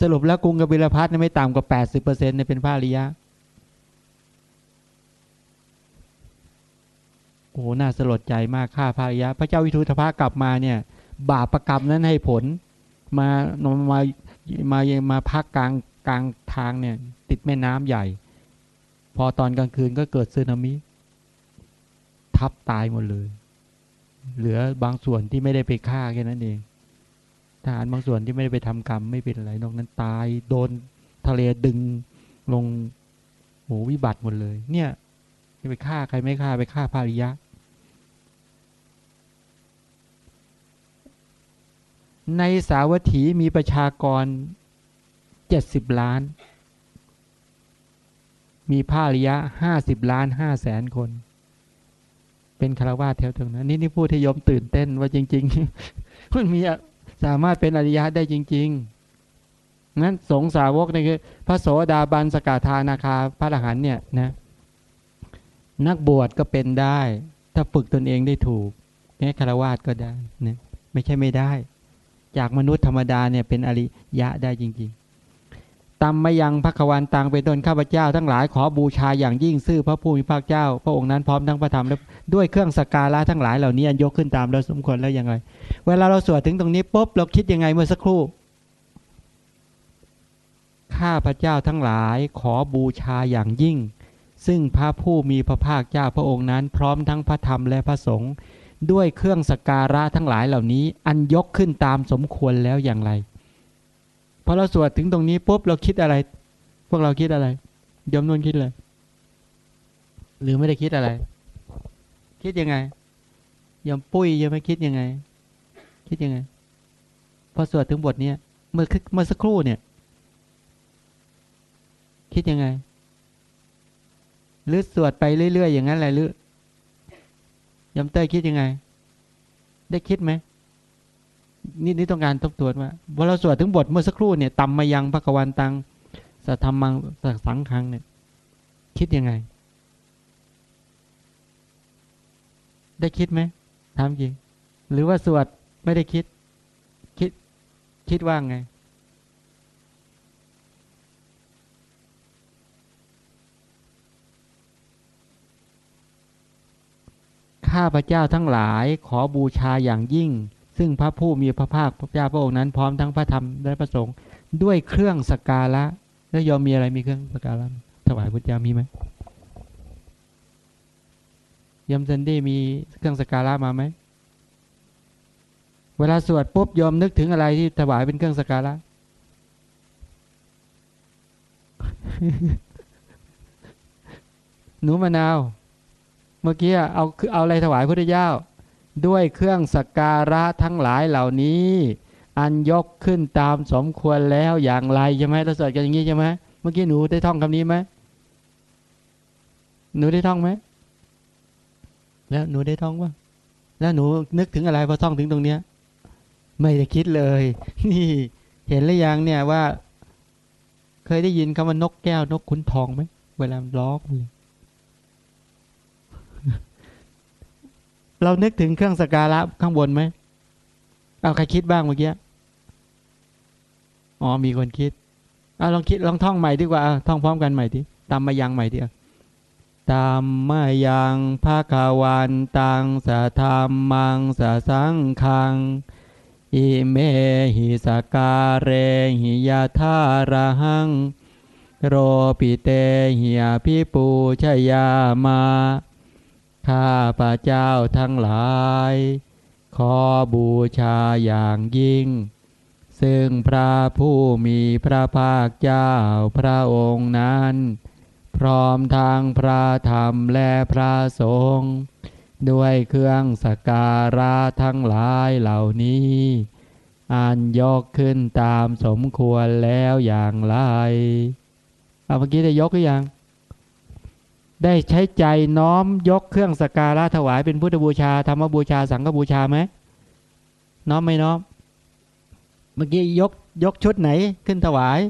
สรุปแล้วกรุงกบิลพัทไม่ต่ำกว่าแปดสิบเปอร์เซ็นต์เป็นภริยะโอ้น่าสลดใจมากข้าภริยะ พระเจ้าวิทูธภากลับมาเนี่ย บาปประกรรมนั้นให้ผล มามามามาพักกลางกลางทางเนี่ย ติดแม่น้ำใหญ่ พอตอนกลางคืนก็เกิดสึนามิ ทับตายหมดเลย เหลือบางส่วนที่ไม่ได้ไปฆ่าแค่นั้นเองทหารบางส่วนที่ไม่ได้ไปทำกรรมไม่เป็นไรนอกนั้นตาย โดนทะเลดึงลงโหวิบัติหมดเลย เนี่ยไปฆ่าใครไม่ฆ่าไปฆ่าภาริยะ ในสาวัตถีมีประชากรเจ็ดสิบล้าน มีภาริยะห้าสิบล้านห้าแสนคน เป็นคารวะแถวตรงนั้นนี่นี่พูดให้ยมตื่นเต้นว่าจริงๆมันมีสามารถเป็นอริยะได้จริง ๆ นั้นสงสาวกนี่คือพระโสดาบันสกาธานาคาพระอรหันเนี่ยนะ นักบวชก็เป็นได้ ถ้าฝึกตนเองได้ถูกแม้คารวะก็ได้นะไม่ใช่ไม่ได้ จากมนุษย์ธรรมดาเนี่ยเป็นอริยะได้จริง ๆ ตามมายังพระควันตังเป็นต้นข้าพเจ้า ทั้งหลายขอบูชาอย่างยิ่งซื่อพระผู้มีพระเจ้า พระองค์นั้นพร้อมทั้งพระธรรมและด้วยเครื่องสกการะทั้งหลายเหล่านี้อันยกขึ้นตามเราสมควรแล้วยังไง เวลาเราสวดถึงตรงนี้ปุ๊บเราคิดยังไงเมื่อสักครู่ข้าพระเจ้าทั้งหลายขอบูชาอย่างยิ่ง ซึ่งพระผู้มีพระภาคเจ้าพระองค์นั้น พร้อมทั้งพระธรรมและพระสงฆ์ด้วยเครื่องสกการะทั้งหลายเหล่านี้ อันยกขึ้นตามสมควรแล้วอย่างไร พอเราสวดถึงตรงนี้ปุ๊บเราคิดอะไร พวกเราคิดอะไรยมนวนคิดเลย หรือไม่ได้คิดอะไร คิดยังไงยมปุ้ยยังไม่คิดยังไง คิดยังไง พอสวดถึงบทเนี้ยเมื่อเมื่อสักครู่เนี่ย คิดยังไง หรือสวดไปเรื่อยๆอย่างนั้นแหละหรือยมเต้ยคิดยังไง ได้คิดไหม นี่นี่ต้องการทบทวนว่าพอเราสวดถึงบทเมื่อสักครู่เนี่ยตำมายังพระกวันตังสัทธรรมังสัสังคังเนี่ย คิดยังไง ได้คิดไหมถามจริง หรือว่าสวดไม่ได้คิด คิด คิดว่าไงข้าพระเจ้าทั้งหลายขอบูชาอย่างยิ่ง ซึ่งพระผู้มีพระภาคพระเจ้าพระองค์นั้นพร้อมทั้งพระธรรมและพระสงฆ์ด้วยเครื่องสการะแล้วยอมมีอะไรมีเครื่องสการะถวายพระเจ้ามีไหมยมเซนดี้มีเครื่องสการะมาไหมเวลาสวดปุ๊บยอมนึกถึงอะไรที่ถวายเป็นเครื่องสกการะหนูมะนาว เมื่อกี้เอาคือเอาอะไรถวายพระเจ้า ด้วยเครื่องสกการะทั้งหลายเหล่านี้ อันยกขึ้นตามสมควรแล้วอย่างไรใช่ไหมเราสวดกันอย่างนี้ใช่ไหมเมื่อกี้หนูได้ท่องคำนี้ไหมหนูได้ท่องไหมแล้วหนูได้ท่องว่าแล้วหนูนึกถึงอะไรพอท่องถึงตรงเนี้ย ไม่ได้คิดเลย นี่เห็นหรือยังเนี่ยว่า เคยได้ยินคำว่านกแก้วนกขุนทองไหมเวลาร้องเลย เรานึกถึงเครื่องสการะข้างบนไหมเอาใครคิดบ้างเมื่อกี้อ๋อมีคนคิดเอาลองคิดลองท่องใหม่ดีกว่าท่องพร้อมกันใหม่ดิตามมายังใหม่ดิตามมายังภาคาวันตังสะธรรมังสะสังคังอิเมหิสการเรหิยาธาระหัง โรปิเตหิยพิปูชยามา ข้าพระเจ้าทั้งหลาย ขอบูชาอย่างยิ่ง ซึ่งพระผู้มีพระภาคเจ้าพระองค์นั้น พร้อมทางพระธรรมและพระสงฆ์ด้วยเครื่องสการะทั้งหลายเหล่านี้ อันยกขึ้นตามสมควรแล้วอย่างไร เอาเมื่อกี้ได้ยกหรือยัง ได้ใช้ใจน้อมยกเครื่องสการะถวายเป็นพุทธบูชาธรรมบูชาสังฆบูชาไหมน้อมไม่น้อม เมื่อกี้ยกยกชุดไหนขึ้นถวาย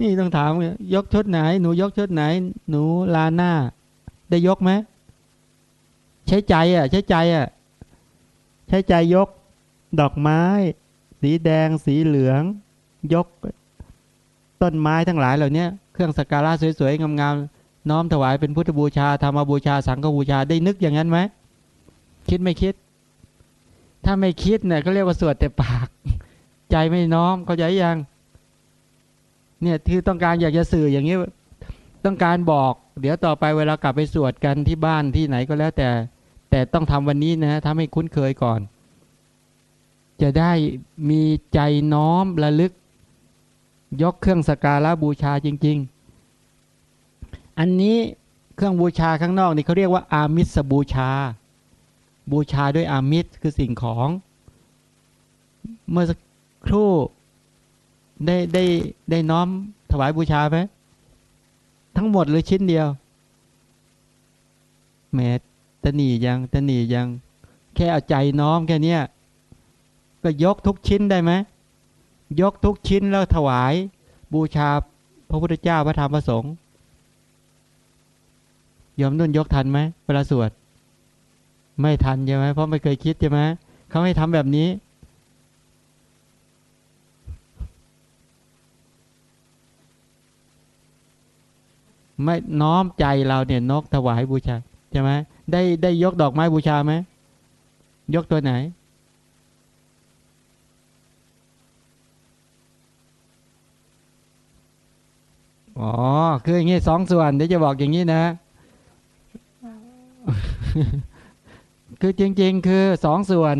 นี่ต้องถามยกชุดไหน หนูยกชุดไหน หนูลาหน้า ได้ยกไหมใช้ใจอะ ใช้ใจอะ ใช้ใจยก ดอกไม้ สีแดงสีเหลือง ยก ต้นไม้ทั้งหลายเหล่านี้ เครื่องสักการะสวยๆงามๆน้อมถวายเป็นพุทธบูชาธรรมบูชาสังฆบูชาได้นึกอย่างนั้นไหมคิดไม่คิด ถ้าไม่คิดเนี่ยเขาเรียกว่าสวดแต่ปาก ใจไม่น้อมเขาใจยังเนี่ยที่ต้องการอยากจะสื่ออย่างนี้ ต้องการบอก เดี๋ยวต่อไปเวลากลับไปสวดกันที่บ้านที่ไหนก็แล้วแต่ แต่ต้องทำวันนี้นะทำให้คุ้นเคยก่อน จะได้มีใจน้อมระลึก ยกเครื่องสการะบูชาจริง ๆ อันนี้เครื่องบูชาข้างนอกนี่เขาเรียกว่าอามิสบูชา บูชาด้วยอามิสคือสิ่งของ เมื่อสักครู่ได้ได้ได้น้อมถวายบูชาไหมทั้งหมดหรือชิ้นเดียวแม้ตนียังตนียัง แค่เอาใจน้อมแค่เนี้ยก็ยกทุกชิ้นได้ไหม ยกทุกชิ้นแล้วถวาย บูชาพระพุทธเจ้าพระธรรมพระสงฆ์ยอมนุ่นยกทันไหมเวลาสวด ไม่ทันใช่ไหมเพราะไม่เคยคิดใช่ไหมเขาให้ทำแบบนี้ ไม่น้อมใจเราเนี่ยนกถวายบูชาใช่ไหมได้ได้ยกดอกไม้บูชาไหมยกตัวไหน อ๋อ คืออย่างงี้สองส่วนเดี๋ยวจะบอกอย่างนี้นะ คือจริง ๆ คือสองส่วน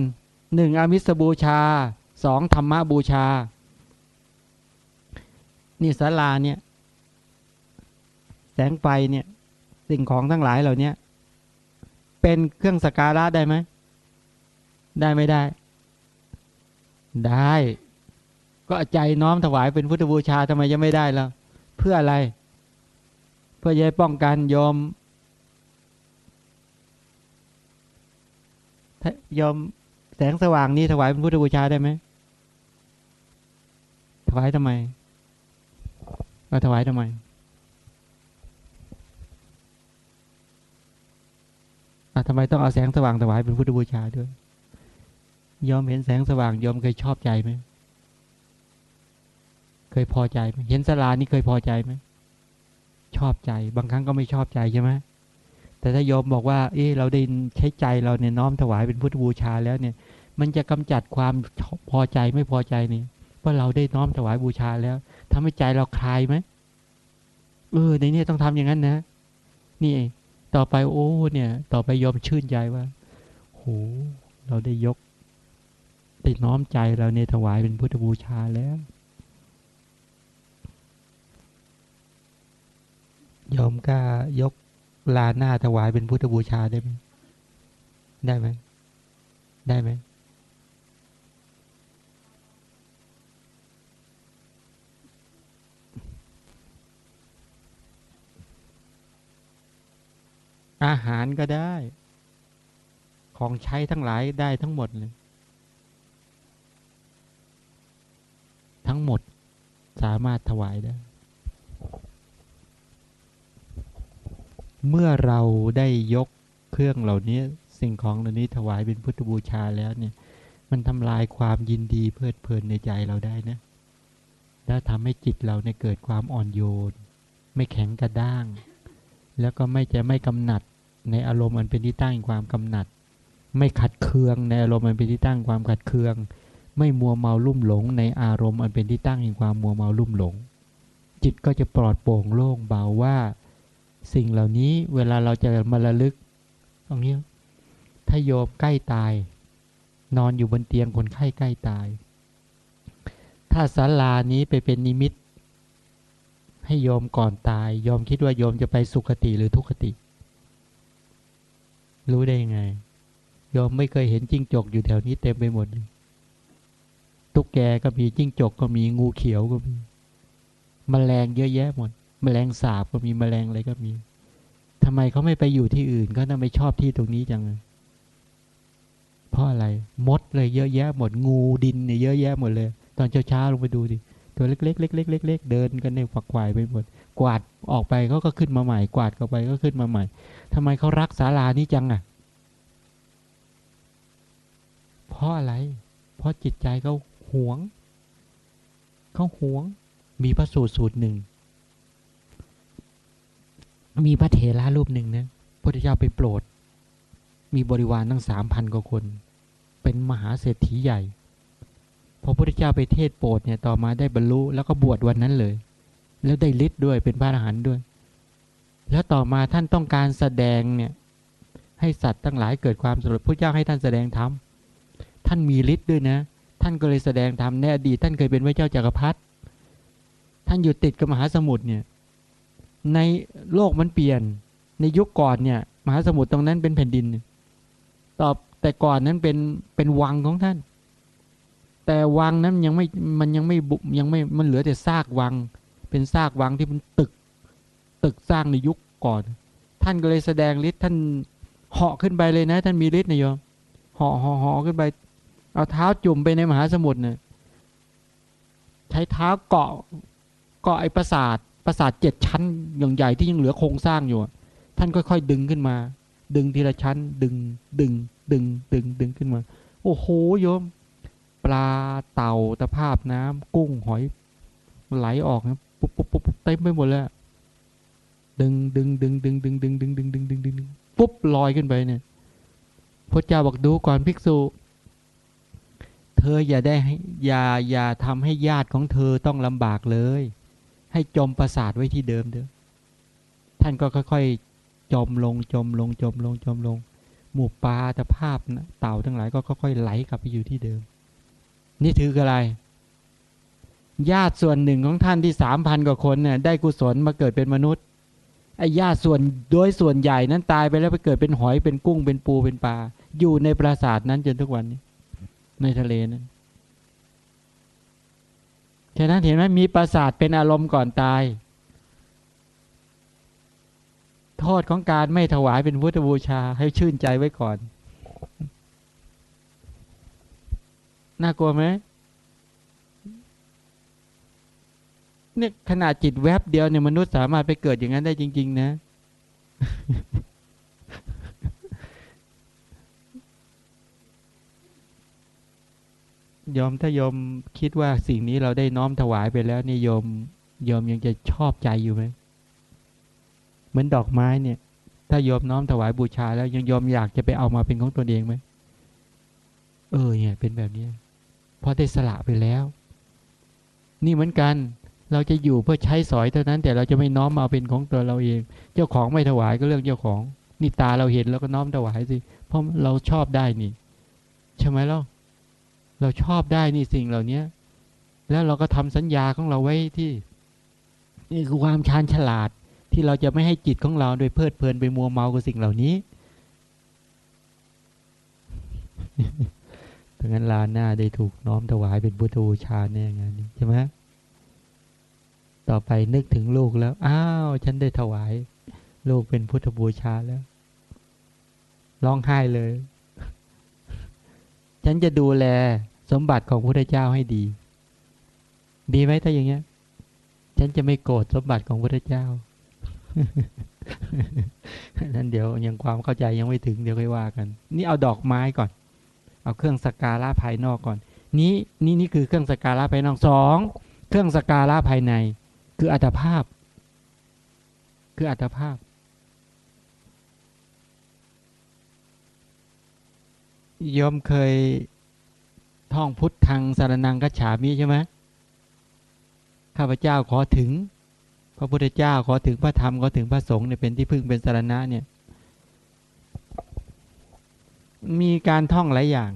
หนึ่งอมิสบูชาสองธรรมบูชา นี่ศาลาเนี่ย แสงไฟเนี่ย สิ่งของทั้งหลายเหล่านี้เป็นเครื่องสกการะได้ไหม ได้ไม่ได้ ได้ ก็ใจน้อมถวายเป็นพุทธบูชาทำไมจะไม่ได้แล้ว เพื่ออะไร เพื่อจะป้องกันโยมโยมแสงสว่างนี้ถวายเป็นพุทธบูชาได้ไหมถวายทำไมเราถวายทำไม อะทำไมต้องเอาแสงสว่างถวายเป็นพุทธบูชาด้วย ยอมเห็นแสงสว่างยอมเคยชอบใจไหม เคยพอใจไหมเห็นสลานี่เคยพอใจไหมชอบใจ บางครั้งก็ไม่ชอบใจใช่ไหมแต่ถ้าโยมบอกว่า เออเราได้ใช้ใจเราเนี่ยน้อมถวายเป็นพุทธบูชาแล้วเนี่ย มันจะกำจัดความพอใจไม่พอใจนี่ว่าเราได้น้อมถวายบูชาแล้วทำให้ใจเราคลายไหมเออในนี้ต้องทำอย่างนั้นนะ นี่ ต่อไปโอ้เนี่ย ต่อไปยอมชื่นใจว่าโหเราได้ยก ได้น้อมใจเราในถวายเป็นพุทธบูชาแล้ว ยอมกล้ายกลาหน้าถวายเป็นพุทธบูชาได้ไหมได้ไหมได้ไหมอาหารก็ได้ ของใช้ทั้งหลายได้ทั้งหมดเลย ทั้งหมดสามารถถวายได้ เมื่อเราได้ยกเครื่องเหล่านี้สิ่งของเหล่านี้ถวายเป็นพุทธบูชาแล้วเนี่ย มันทำลายความยินดีเพลิดเพลินในใจเราได้นะแล้ทำให้จิตเราเนี่ยเกิดความอ่อนโยน ไม่แข็งกระด้าง แล้วก็ไม่จะไม่กำหนัดในอารมณ์อันเป็นที่ตั้งความกำหนัด ไม่ขัดเคืองในอารมณ์อันเป็นที่ตั้งความขัดเคือง ไม่มัวเมาลุ่มหลง ในอารมณ์อันเป็นที่ตั้งแห่งความมัวเมาลุ่มหลง จิตก็จะปลอดโปร่งโล่งเบาว่า สิ่งเหล่านี้เวลาเราจะมาระลึกตรงนี้ถ้าโยมใกล้ตาย นอนอยู่บนเตียงคนไข้ใกล้ตาย ถ้าศาลานี้ไปเป็นนิมิต ให้โยมก่อนตายโยมคิดว่าโยมจะไปสุขติหรือทุกขติ รู้ได้ยังไงโยมไม่เคยเห็นจิ้งจกอยู่แถวนี้เต็มไปหมดตุ๊กแกก็มีจิ้งจกก็มีงูเขียวก็มีมแมลงเยอะแยะหมด แมลงสาบก็มีแมลงอะไรก็มีทำไมเขาไม่ไปอยู่ที่อื่นเขาทำไมชอบที่ตรงนี้จังเพราะอะไรมดเลยเยอะแยะหมดงูดินเนี่ยเยอะแยะหมดเลย ตอนเช้าๆลงไปดูดิตัวเล็กๆเล็กๆเล็กๆเดินกันในฝักควายไปหมด กวาดออกไปเขาก็ขึ้นมาใหม่ กวาดเข้าไปก็ขึ้นมาใหม่ทำไมเขารักศาลานี้จังอะ เพราะอะไร เพราะจิตใจเขาหวงเขาหวง มีพระสูตรสูตรหนึ่ง มีพระเถระรูปหนึ่งนะพระเจ้าไปโปรด มีบริวารตั้งสามพันกว่าคน เป็นมหาเศรษฐีใหญ่ พอพระพุทธเจ้าไปเทศโปรดเนี่ยต่อมาได้บรรลุแล้วก็บวชวันนั้นเลย แล้วได้ฤทธิ์ด้วยเป็นพระอรหันต์ด้วย แล้วต่อมาท่านต้องการแสดงเนี่ยให้สัตว์ทั้งหลายเกิดความสลดพระเจ้าให้ท่านแสดงธรรมท่านมีฤทธิ์ด้วยนะ ท่านก็เลยแสดงธรรมในอดีตท่านเคยเป็นพระเจ้าจากักรพรรดิท่านอยู่ติดกับมหาสมุทรเนี่ย ในโลกมันเปลี่ยน ในยุคก่อนเนี่ย มหาสมุทรตรงนั้นเป็นแผ่นดิน ตอบแต่ก่อนนั้นเป็นเป็นวังของท่าน แต่วังนั้นยังไม่มันยังไม่บุยังไม่มันเหลือแต่ซากวัง เป็นซากวังที่มันตึก ตึกสร้างในยุคก่อน ท่านก็เลยแสดงฤทธิ์ท่านเหาะขึ้นไปเลยนะ ท่านมีฤทธิ์นะโยมเหาะเหาะเหาะขึ้นไป เอาเท้าจุ่มไปในมหาสมุทรเนี่ยใช้เท้าเกาะเกาะไอ้ปราสาท ปราสาทเจ็ดชั้นอย่างใหญ่ที่ยังเหลือโครงสร้างอยู่ ท่านค่อยๆ ดึงขึ้นมา ดึงทีละชั้น ดึง ดึง ดึง ดึง ดึงขึ้นมา โอ้โหโยม ปลาเต่าตะภาพน้ำกุ้งหอย ไหลออกนะปุ๊บปุ๊บปุ๊บเต็มไปหมดเลยดึงดึงดึงดึงดึงดึงดึงดึงดึงดึงดึงดึงปุ๊บลอยขึ้นไปเนี่ยพระเจ้าบอกดูก่อนภิกษุ เธออย่าได้ให้อย่าอย่าทำให้ญาติของเธอต้องลำบากเลย ให้จมประสาทไว้ที่เดิมเด้อท่านก็ค่อยๆ จมลงจมลงจมลงจมลง หมู่ปลาตะภาพนะเต่าทั้งหลายก็ค่อยๆไหลกลับไปอยู่ที่เดิม นี่ถืออะไร ญาติส่วนหนึ่งของท่านที่สามพันกว่าคนเนี่ยได้กุศลมาเกิดเป็นมนุษย์ไอ้ญาติส่วนโดยส่วนใหญ่นั้นตายไปแล้วไปเกิดเป็นหอยเป็นกุ้งเป็นปูเป็นปลาอยู่ในปราสาทนั้นจนทุกวันนี้ ในทะเลนั้น ฉะนั้นเห็นไหมมีปราสาทเป็นอารมณ์ก่อนตาย โทษของการไม่ถวายเป็นพุทธบูชาให้ชื่นใจไว้ก่อน น่ากลัวไหมเนี่ยขนาดจิตแวบเดียวเนี่ยมนุษย์สามารถไปเกิดอย่างนั้นได้จริง ๆ นะ ยอมถ้ายอมคิดว่าสิ่งนี้เราได้น้อมถวายไปแล้วนี่ยอมยอมยังจะชอบใจอยู่ไหมเหมือนดอกไม้เนี่ย ถ้ายอมน้อมถวายบูชาแล้วยังยอมอยากจะไปเอามาเป็นของตนเองไหมเออเนี่ยเป็นแบบนี้เพราะได้สละไปแล้ว นี่เหมือนกัน เราจะอยู่เพื่อใช้สอยเท่านั้น แต่เราจะไม่น้อมมาเป็นของตัวเราเอง เจ้าของไม่ถวายก็เรื่องเจ้าของ นี่ตาเราเห็นแล้วก็น้อมถวายสิเพราะเราชอบได้นี่ใช่ไหมล่ะ เราชอบได้นี่สิ่งเหล่านี้แล้วเราก็ทำสัญญาของเราไว้ที่ นี่คือความชาญฉลาดที่เราจะไม่ให้จิตของเราโดยเพลิดเพลินไปมัวเมากับสิ่งเหล่านี้ดังนั้นลานหน้าได้ถูกน้อมถวายเป็นพุทธบูชาแน่งานนี้ใช่ไหมต่อไปนึกถึงลูกแล้ว อ้าว ฉันได้ถวาย ลูกเป็นพุทธบูชาแล้ว ร้องไห้เลย ฉันจะดูแลสมบัติของพระเจ้าให้ดี ดีไหมถ้าอย่างเงี้ย ฉันจะไม่โกรธสมบัติของพระเจ้านั้นเดี๋ยวยังความเข้าใจยังไม่ถึงเดี๋ยวค่อยว่ากัน นี่เอาดอกไม้ก่อน เอาเครื่องสกการะภายนอกก่อน นี้นี่นี่คือเครื่องสกการะภายนอกสองเครื่องสกการะภายใน คืออัตภาพ คืออัตภาพ ยอมเคยท่องพุทธทางสารนังกัจฉามิใช่ไหมข้าพเจ้าขอถึง พระพุทธเจ้าขอถึงพระธรรมขอถึงพระสงฆ์เนี่ยเป็นที่พึ่งเป็นสารณะเนี่ย มีการท่องหลายอย่าง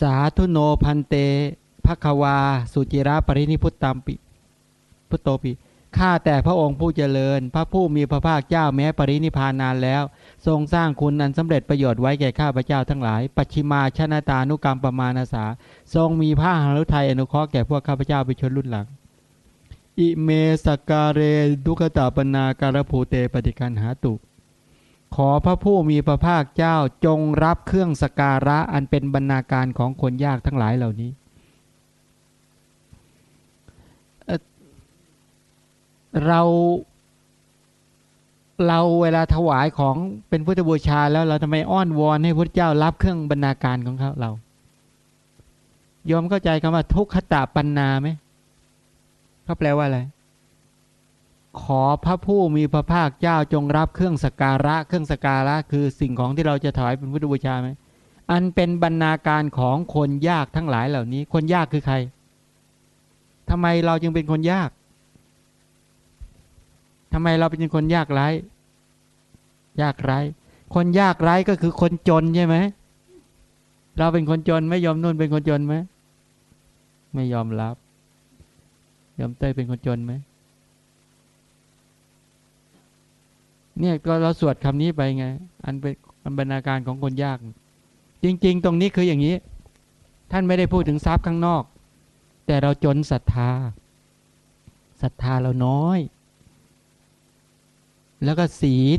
สาธุโนพันเตภควา สุจิระปรินิพุตตามปิ พุตโตปิ ข้าแต่พระองค์ผู้เจริญ พระผู้มีพระภาคเจ้าแม้ปรินิพานนานแล้ว ทรงสร้างคุณอันสำเร็จประโยชน์ไว้แก่ข้าพระเจ้าทั้งหลาย ปัจฉิมาชนะตานุกรรมประมาณาสา ทรงมีพระหฤทัยอนุเคราะห์แก่พวกข้าพเจ้าไปชนรุ่นหลัง อิเมสการเรดุกตาปนาการภูเตปฏิการหาตุ ขอพระผู้มีพระภาคเจ้าจงรับเครื่องสการะอันเป็นบรรณาการของคนยากทั้งหลายเหล่านี้ เราเราเวลาถวายของเป็นพุทธบูชา แล้วเราทำไมอ้อนวอนให้พระเจ้ารับเครื่องบรรณาการของเขาเรายอมเข้าใจคำว่าทุกขตาปันนาไหมเขาแปลว่าอะไร ขอพระผู้มีพระภาคเจ้าจงรับเครื่องสการะ เครื่องสการะ คือสิ่งของที่เราจะถวายเป็นพุทธบูชาไหมอันเป็นบรรณาการของคนยากทั้งหลายเหล่านี้ คนยากคือใครทำไมเราจึงเป็นคนยาก ทำไมเราเป็นคนยากไร้ยากไร้คนยากไร้ก็คือคนจนใช่ไหมเราเป็นคนจนไม่ยอมนุ่นเป็นคนจนไหมไม่ยอมรับ ยอมเต้ยเป็นคนจนไหมเนี่ยก็เราสวดคำนี้ไปไง อันเป็นอันบรรณาการของคนยาก จริง ๆ ตรงนี้คืออย่างนี้ ท่านไม่ได้พูดถึงทรัพย์ข้างนอก แต่เราจนศรัทธาศรัทธาเราน้อย แล้วก็ศีล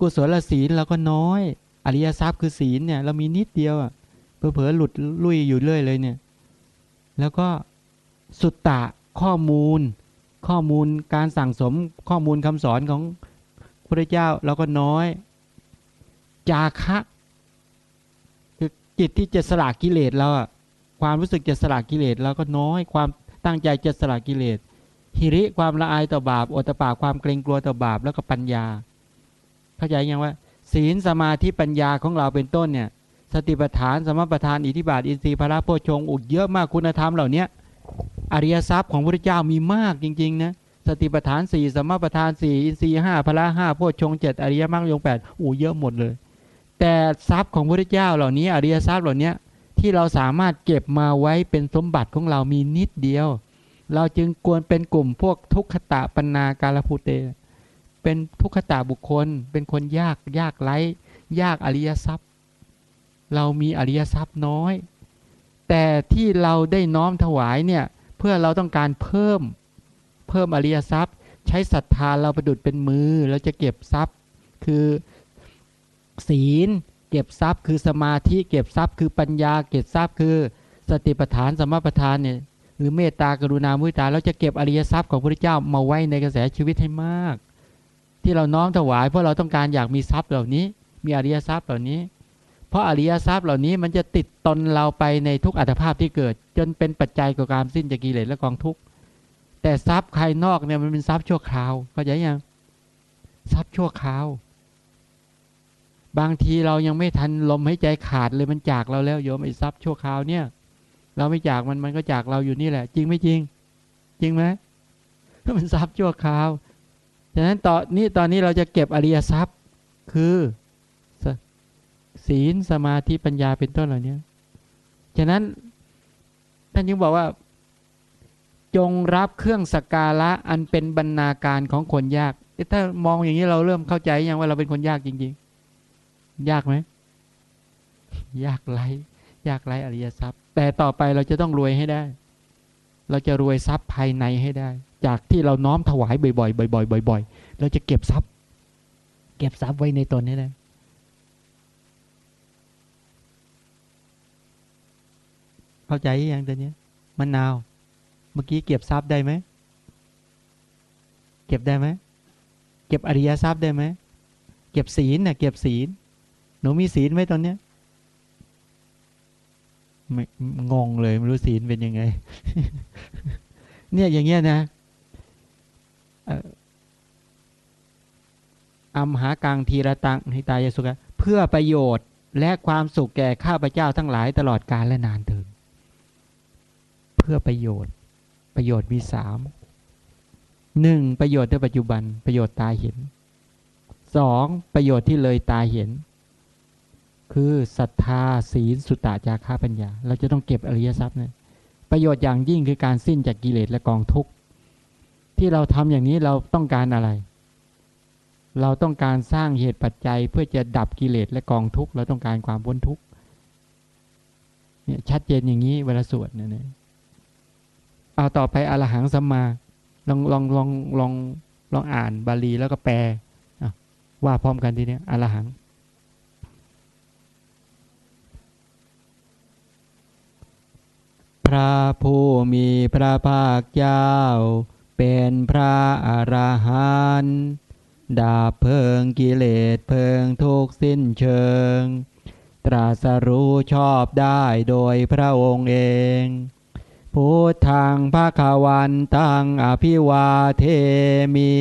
กุศลศีลเราก็น้อย อริยทรัพย์คือศีลเนี่ย เรามีนิดเดียวอะเผลอๆหลุดลุยอยู่เรื่อยเลยเนี่ย แล้วก็สุตตะข้อมูล ข้อมูลการสั่งสมข้อมูลคำสอนของพระเจ้าเราก็น้อย จาคะคือจิตที่จะสละกิเลสเราอะความรู้สึกจะสละกิเลสเราก็น้อย ความตั้งใจจะสละกิเลส ฮิริความละอายต่อบาปอตปาความเกรงกลัวต่อบาปแล้วก็ปัญญา เข้าใจยังว่า ศีลสมาธิปัญญาของเราเป็นต้นเนี่ย สติปัฏฐานสมปัฏฐานอิทธิบาทอินทรีย์พระโพชงอุกเยอะมากคุณธรรมเหล่านี้อริยทรัพย์ของพระเจ้ามีมากจริงๆนะสติปัฏฐานสี่สมปัฏฐานสี่อินทรีย์ห้าพละห้าโพชงเจ็ดอริยมรรคยงแปดอู้เยอะหมดเลย แต่ทรัพย์ของพระเจ้าเหล่านี้ อริยทรัพย์เหล่านี้ที่เราสามารถเก็บมาไว้เป็นสมบัติของเรามีนิดเดียว เราจึงควรเป็นกลุ่มพวกทุกขตะปัญนาการภูเต เป็นทุกขตะบุคคล เป็นคนยากยากไร้ยากอริยทรัพย์ เรามีอริยทรัพย์น้อย แต่ที่เราได้น้อมถวายเนี่ยเพื่อเราต้องการเพิ่มเพิ่มอริยทรัพย์ ใช้ศรัทธาเราประดุดเป็นมือเราจะเก็บทรัพย์ คือศีล เก็บทรัพย์ คือสมาธิ เก็บทรัพย์ คือปัญญา เก็บทรัพย์ คือสติปัฏฐานสมปัฏฐานเนี่ย หรือเมตตากรุณามุตตาเราจะเก็บอริยทรัพย์ของพระเจ้ามาไว้ในกระแสชีวิตให้มาก ที่เราน้อมถวายเพราะเราต้องการอยากมีทรัพย์เหล่านี้ มีอริยทรัพย์เหล่านี้ เพราะอริยทรัพย์เหล่านี้มันจะติดตนเราไปในทุกอัตภาพที่เกิด จนเป็นปัจจัยกับการสิ้นจากกิเลสและกองทุกข์แต่ทรัพย์ภายนอกเนี่ยมันเป็นทรัพย์ชั่วคราวเข้าใจยังทรัพย์ชั่วคราว บางทีเรายังไม่ทันลมหายใจขาดเลยมันจากเราแล้วโยมไอ้ทรัพย์ชั่วคราวเนี่ย เราไม่จากมันมันก็จากเราอยู่นี่แหละ จริงไม่จริง จริงไหมมันทรัพย์ชั่วคราวฉะนั้นตอนนี้ตอนนี้เราจะเก็บอริยทรัพย์คือศีลสมาธิปัญญาเป็นต้นเหล่านี้ฉะนั้นท่านจึงบอกว่า จงรับเครื่องสกการะอันเป็นบรรณาการของคนยากถ้ามองอย่างนี้เราเริ่มเข้าใจยังว่าเราเป็นคนยากจริง ๆ ยากไหมยากไรยากไรอริยทรัพย์ แต่ต่อไปเราจะต้องรวยให้ได้ เราจะรวยทรัพย์ภายในให้ได้ จากที่เราน้อมถวายบ่อยๆบ่อยๆบ่อยๆเราจะเก็บทรัพย์ เก็บทรัพย์ไว้ในตนให้ได้เข้าใจยังตัวนี้มะนาว เมื่อกี้เก็บทรัพย์ได้ไหมเก็บได้ไหมเก็บอริยทรัพย์ได้ไหมเก็บศีลนะ่ะเก็บศีลหนูมีศีลไหมตอนเนี้ย งงเลยไม่รู้ศีลเป็นยังไง เนี่ยอย่างเงี้ยนะอัมหากังทีระตังให้ตายสุกะเพื่อประโยชน์และความสุขแก่ข้าพเจ้าทั้งหลายตลอดกาลและนานเถิดเพื่อประโยชน์ ประโยชน์มีสามหนึ่งประโยชน์ในปัจจุบันประโยชน์ตาเห็นสองประโยชน์ที่เลยตาเห็น คือศรัทธาศีลสุตตะจาราปัญญา เราจะต้องเก็บอริยทรัพย์เนี่ยประโยชน์อย่างยิ่งคือการสิ้นจากกิเลสและกองทุกข์ที่เราทำอย่างนี้เราต้องการอะไร เราต้องการสร้างเหตุปัจจัยเพื่อจะดับกิเลสและกองทุกข์เราต้องการความพ้นทุกข์เนี่ยชัดเจนอย่างนี้เวลาสวดเนี่ยเอาต่อไปอรหังสัมมาลองลองลองลองลองอ่านบาลีแล้วก็แปลว่าพร้อมกันทีเนี้ยอรหัง ระผู้มีพระภาคเจ้า เป็นพระอรหันต์ดาบเพิงกิเลสเพิงทุกสิ้นเชิง ตรัสรู้ชอบได้โดยพระองค์เองพุทธังภาควันตังอภิวาเทมิ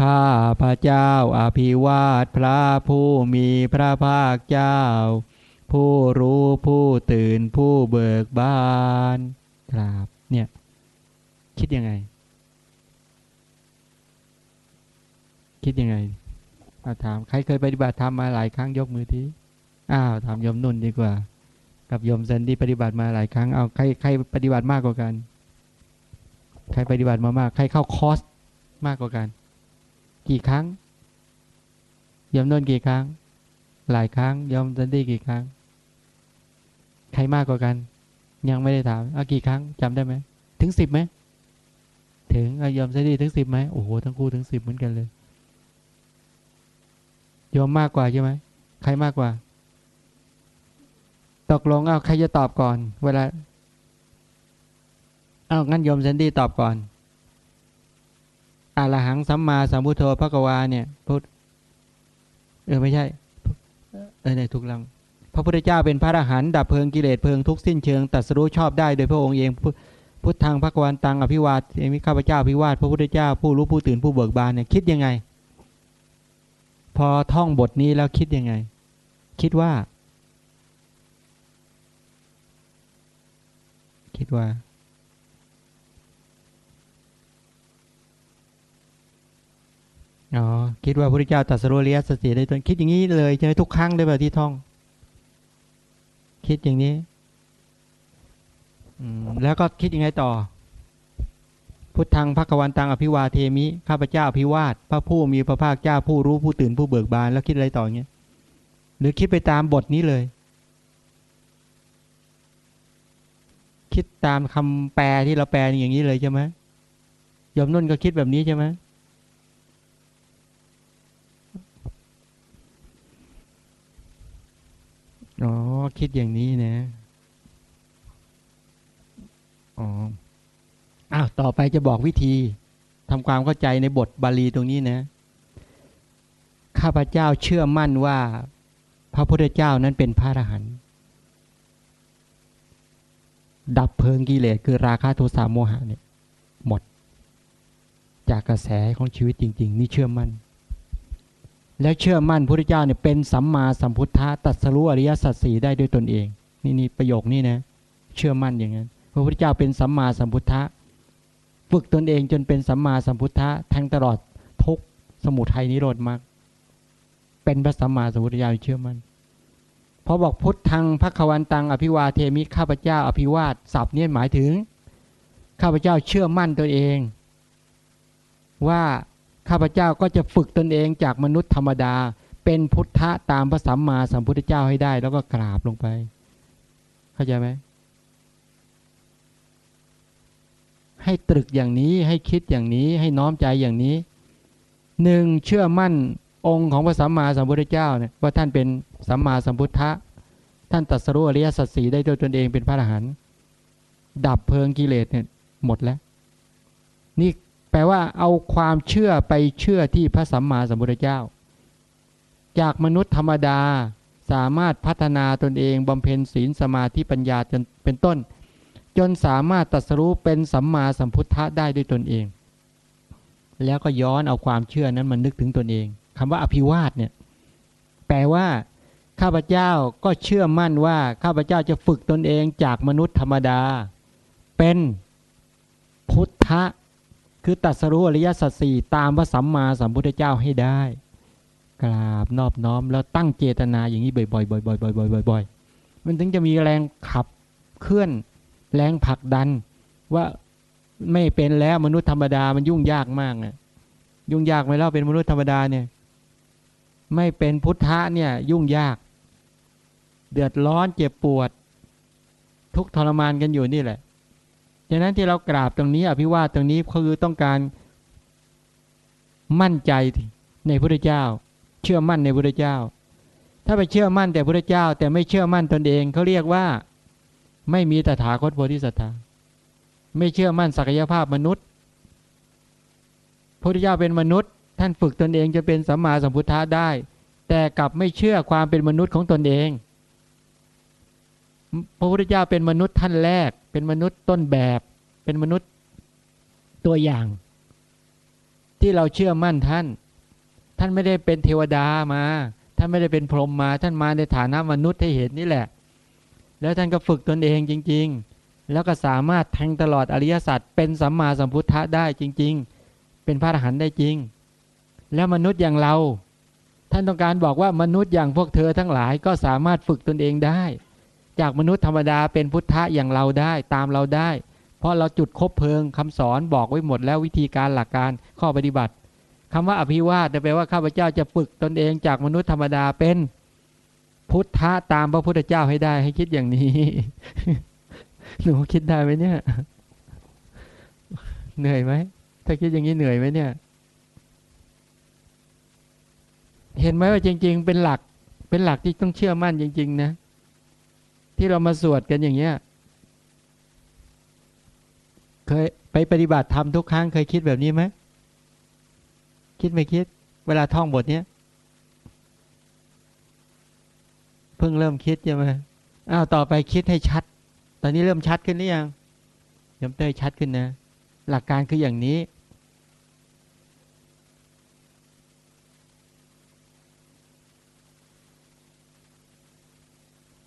ข้าพระเจ้าอภิวาทพระผู้มีพระภาคเจ้า ผู้รู้ผู้ตื่นผู้เบิกบานครับเนี่ยคิดยังไง คิดยังไงอาถามใครเคยปฏิบัติธรรมมาหลายครั้งยกมือทีอ้าวถามยมนุ่นดีกว่า กับยมเซนที่ปฏิบัติมาหลายครั้งเอาใครใครปฏิบัติมากกว่ากัน ใครปฏิบัติมามาก ใครเข้าคอร์สมากกว่ากัน กี่ครั้งยมนุ่นกี่ครั้ง หลายครั้งยมเซนดี้กี่ครั้ง ใครมากกว่ากัน ยังไม่ได้ถามเอากี่ครั้งจำได้ไหมถึงสิบไหมถึงโยมเซนดี้ถึงสิบไหมโอ้โหทั้งคู่ถึงสิบเหมือนกันเลยโยมมากกว่าใช่ไหมใครมากกว่า ตกลงเอาใครจะตอบก่อน เวลาเอางั้นโยมเซนดี้ตอบก่อนอาลหังสัมมาสัมพุทโธพระกวาเนี่ยพุทธเออไม่ใช่ เออในทุกลัง พระพุทธเจ้าเป็นพระอรหันต์ดับเพลิงกิเลสเพลิงทุกสิ้นเชิงตัดสู้ชอบได้โดยพระองค์เองพุทธังพระกวันตังอภิวาทเองมิข้าพเจ้าพิวาทพระพุทธเจ้าผู้รู้ผู้ตื่นผู้เบิกบานเนี่ยคิดยังไง พอท่องบทนี้แล้วคิดยังไง คิดว่า คิดว่า อ๋อ คิดว่าพระพุทธเจ้าตรัสรู้เลียสติได้ตนคิดอย่างนี้เลยใช่ไหมทุกครั้งเลยแบบที่ท่อง คิดอย่างนี้แล้วก็คิดยังไงต่อ พุทธังพระกวันตังอภิวาเทมิข้าพเจ้าอภิวาทพระผู้มีพระภาคเจ้าผู้รู้ผู้ตื่นผู้เบิกบานแล้วคิดอะไรต่อเงี้ยหรือคิดไปตามบทนี้เลย คิดตามคำแปลที่เราแปลอย่างนี้เลยใช่ไหมยมนุ่นก็คิดแบบนี้ใช่ไหม อ๋อคิดอย่างนี้นะ อ๋อ อ้าว ต่อไปจะบอกวิธีทำความเข้าใจในบทบาลีตรงนี้นะ ข้าพเจ้าเชื่อมั่นว่า พระพุทธเจ้านั้นเป็นพระอรหันต์ ดับเพลิงกิเลสคือราคะโทสะโมหะเนี่ย หมด จากกระแสของชีวิตจริง ๆ นี่เชื่อมั่น แล้วเชื่อมั่นพระพุทธเจ้าเนี่ยเป็นสัมมาสัมพุทธะตรัสรู้อริยสัจสีได้ด้วยตนเอง นี่นี่ประโยคนี้นะ เชื่อมั่นอย่างนั้นพระพุทธเจ้าเป็นสัมมาสัมพุทธะฝึกตนเองจนเป็นสัมมาสัมพุทธะแทงตลอดทุกสมุทัยนิโรธมรรคเป็นพระสัมมาสัมพุทธเจ้าเชื่อมั่นพอบอกพุทธังพระควันตังอภิวาเทมิข้าพเจ้าอภิวาทศัพท์เนี่ยหมายถึง ข้าพเจ้าเชื่อมั่นตนเอง ว่า ข้าพเจ้าก็จะฝึกตนเองจากมนุษย์ธรรมดา เป็นพุทธะตามพระสัมมาสัมพุทธเจ้าให้ได้ แล้วก็กราบลงไป เข้าใจไหมให้ตรึกอย่างนี้ให้คิดอย่างนี้ให้น้อมใจอย่างนี้หนึ่งเชื่อมั่นองค์ของพระสัมมาสัมพุทธเจ้าเนี่ยว่าท่านเป็นสัมมาสัมพุทธะท่านตรัสรู้อริยสัจสีได้ด้วยตนเองเป็นพระอรหันต์ดับเพลิงกิเลสเนี่ยหมดแล้ว นี่ แปลว่าเอาความเชื่อไปเชื่อที่พระสัมมาสัมพุทธเจ้า จากมนุษย์ธรรมดาสามารถพัฒนาตนเองบำเพ็ญศีลสมาธิปัญญาจนเป็นต้น จนสามารถตรัสรู้เป็นสัมมาสัมพุทธะได้ด้วยตนเอง แล้วก็ย้อนเอาความเชื่อนั้นมานึกถึงตนเองคำว่าอภิวาทเนี่ยแปลว่าข้าพเจ้าก็เชื่อมั่นว่าข้าพเจ้าจะฝึกตนเองจากมนุษย์ธรรมดา เป็นพุทธะ คือตัดสรู้อริยสัจสี่ตามพระสัมมาสัมพุทธเจ้าให้ได้ กราบนอบน้อมแล้วตั้งเจตนาอย่างนี้บ่อยๆบ่อยๆบ่อยๆบ่อยๆมันถึงจะมีแรงขับเคลื่อนแรงผลักดันว่าไม่เป็นแล้วมนุษย์ธรรมดามันยุ่งยากมากนะยุ่งยากไหมเล่าเป็นมนุษย์ธรรมดาเนี่ยไม่เป็นพุทธะเนี่ยยุ่งยาก เดือดร้อนเจ็บปวด ทุกทรมานกันอยู่นี่แหละ ฉะนั้นที่เรากราบตรงนี้อภิวาทตรงนี้คือต้องการมั่นใจในพระเจ้า เชื่อมั่นในพระเจ้า ถ้าไปเชื่อมั่นแต่พระเจ้า แต่ไม่เชื่อมั่นตนเองเขาเรียกว่าไม่มีตถาคตโพธิสัตว์ไม่เชื่อมั่นศักยภาพมนุษย์พระพุทธเจ้าเป็นมนุษย์ ท่านฝึกตนเองจะเป็นสัมมาสัมพุทธะได้ แต่กลับไม่เชื่อความเป็นมนุษย์ของตนเอง พระพุทธเจ้าเป็นมนุษย์ท่านแรก เป็นมนุษย์ต้นแบบ เป็นมนุษย์ตัวอย่าง ที่เราเชื่อมั่นท่าน ท่านไม่ได้เป็นเทวดามา ท่านไม่ได้เป็นพรหมมา ท่านมาในฐานะมนุษย์ให้เห็นนี่แหละ แล้วท่านก็ฝึกตนเองจริง ๆ แล้วก็สามารถแทงตลอดอริยสัจเป็นสัมมาสัมพุทธะได้จริง ๆ เป็นพระอรหันต์ได้จริง แล้วมนุษย์อย่างเรา ท่านต้องการบอกว่ามนุษย์อย่างพวกเธอทั้งหลายก็สามารถฝึกตนเองได้ จากมนุษย์ธรรมดาเป็นพุทธะอย่างเราได้ตามเราได้ เพราะเราจุดคบเพลิงคำสอนบอกไว้หมดแล้ววิธีการหลักการข้อปฏิบัติคำว่าอภิวาทแปลว่าข้าพเจ้าจะฝึกตนเองจากมนุษย์ธรรมดาเป็นพุทธะตามพระพุทธเจ้าให้ได้ให้คิดอย่างนี้ หนูคิดได้ไหมเนี่ย เหนื่อยไหมถ้าคิดอย่างนี้เหนื่อยไหมเนี่ย เห็นไหมว่าจริง ๆ เป็นหลักเป็นหลักที่ต้องเชื่อมั่นจริง ๆ นะ ที่เรามาสวดกันอย่างเงี้ยเคยไปปฏิบัติธรรมทุกครั้งเคยคิดแบบนี้ไหมคิดไม่คิด เวลาท่องบทเนี้ยเพิ่งเริ่มคิดใช่ไหมอ้าวต่อไปคิดให้ชัด ตอนนี้เริ่มชัดขึ้นหรือยังยมเต้ยชัดขึ้นนะ หลักการคืออย่างนี้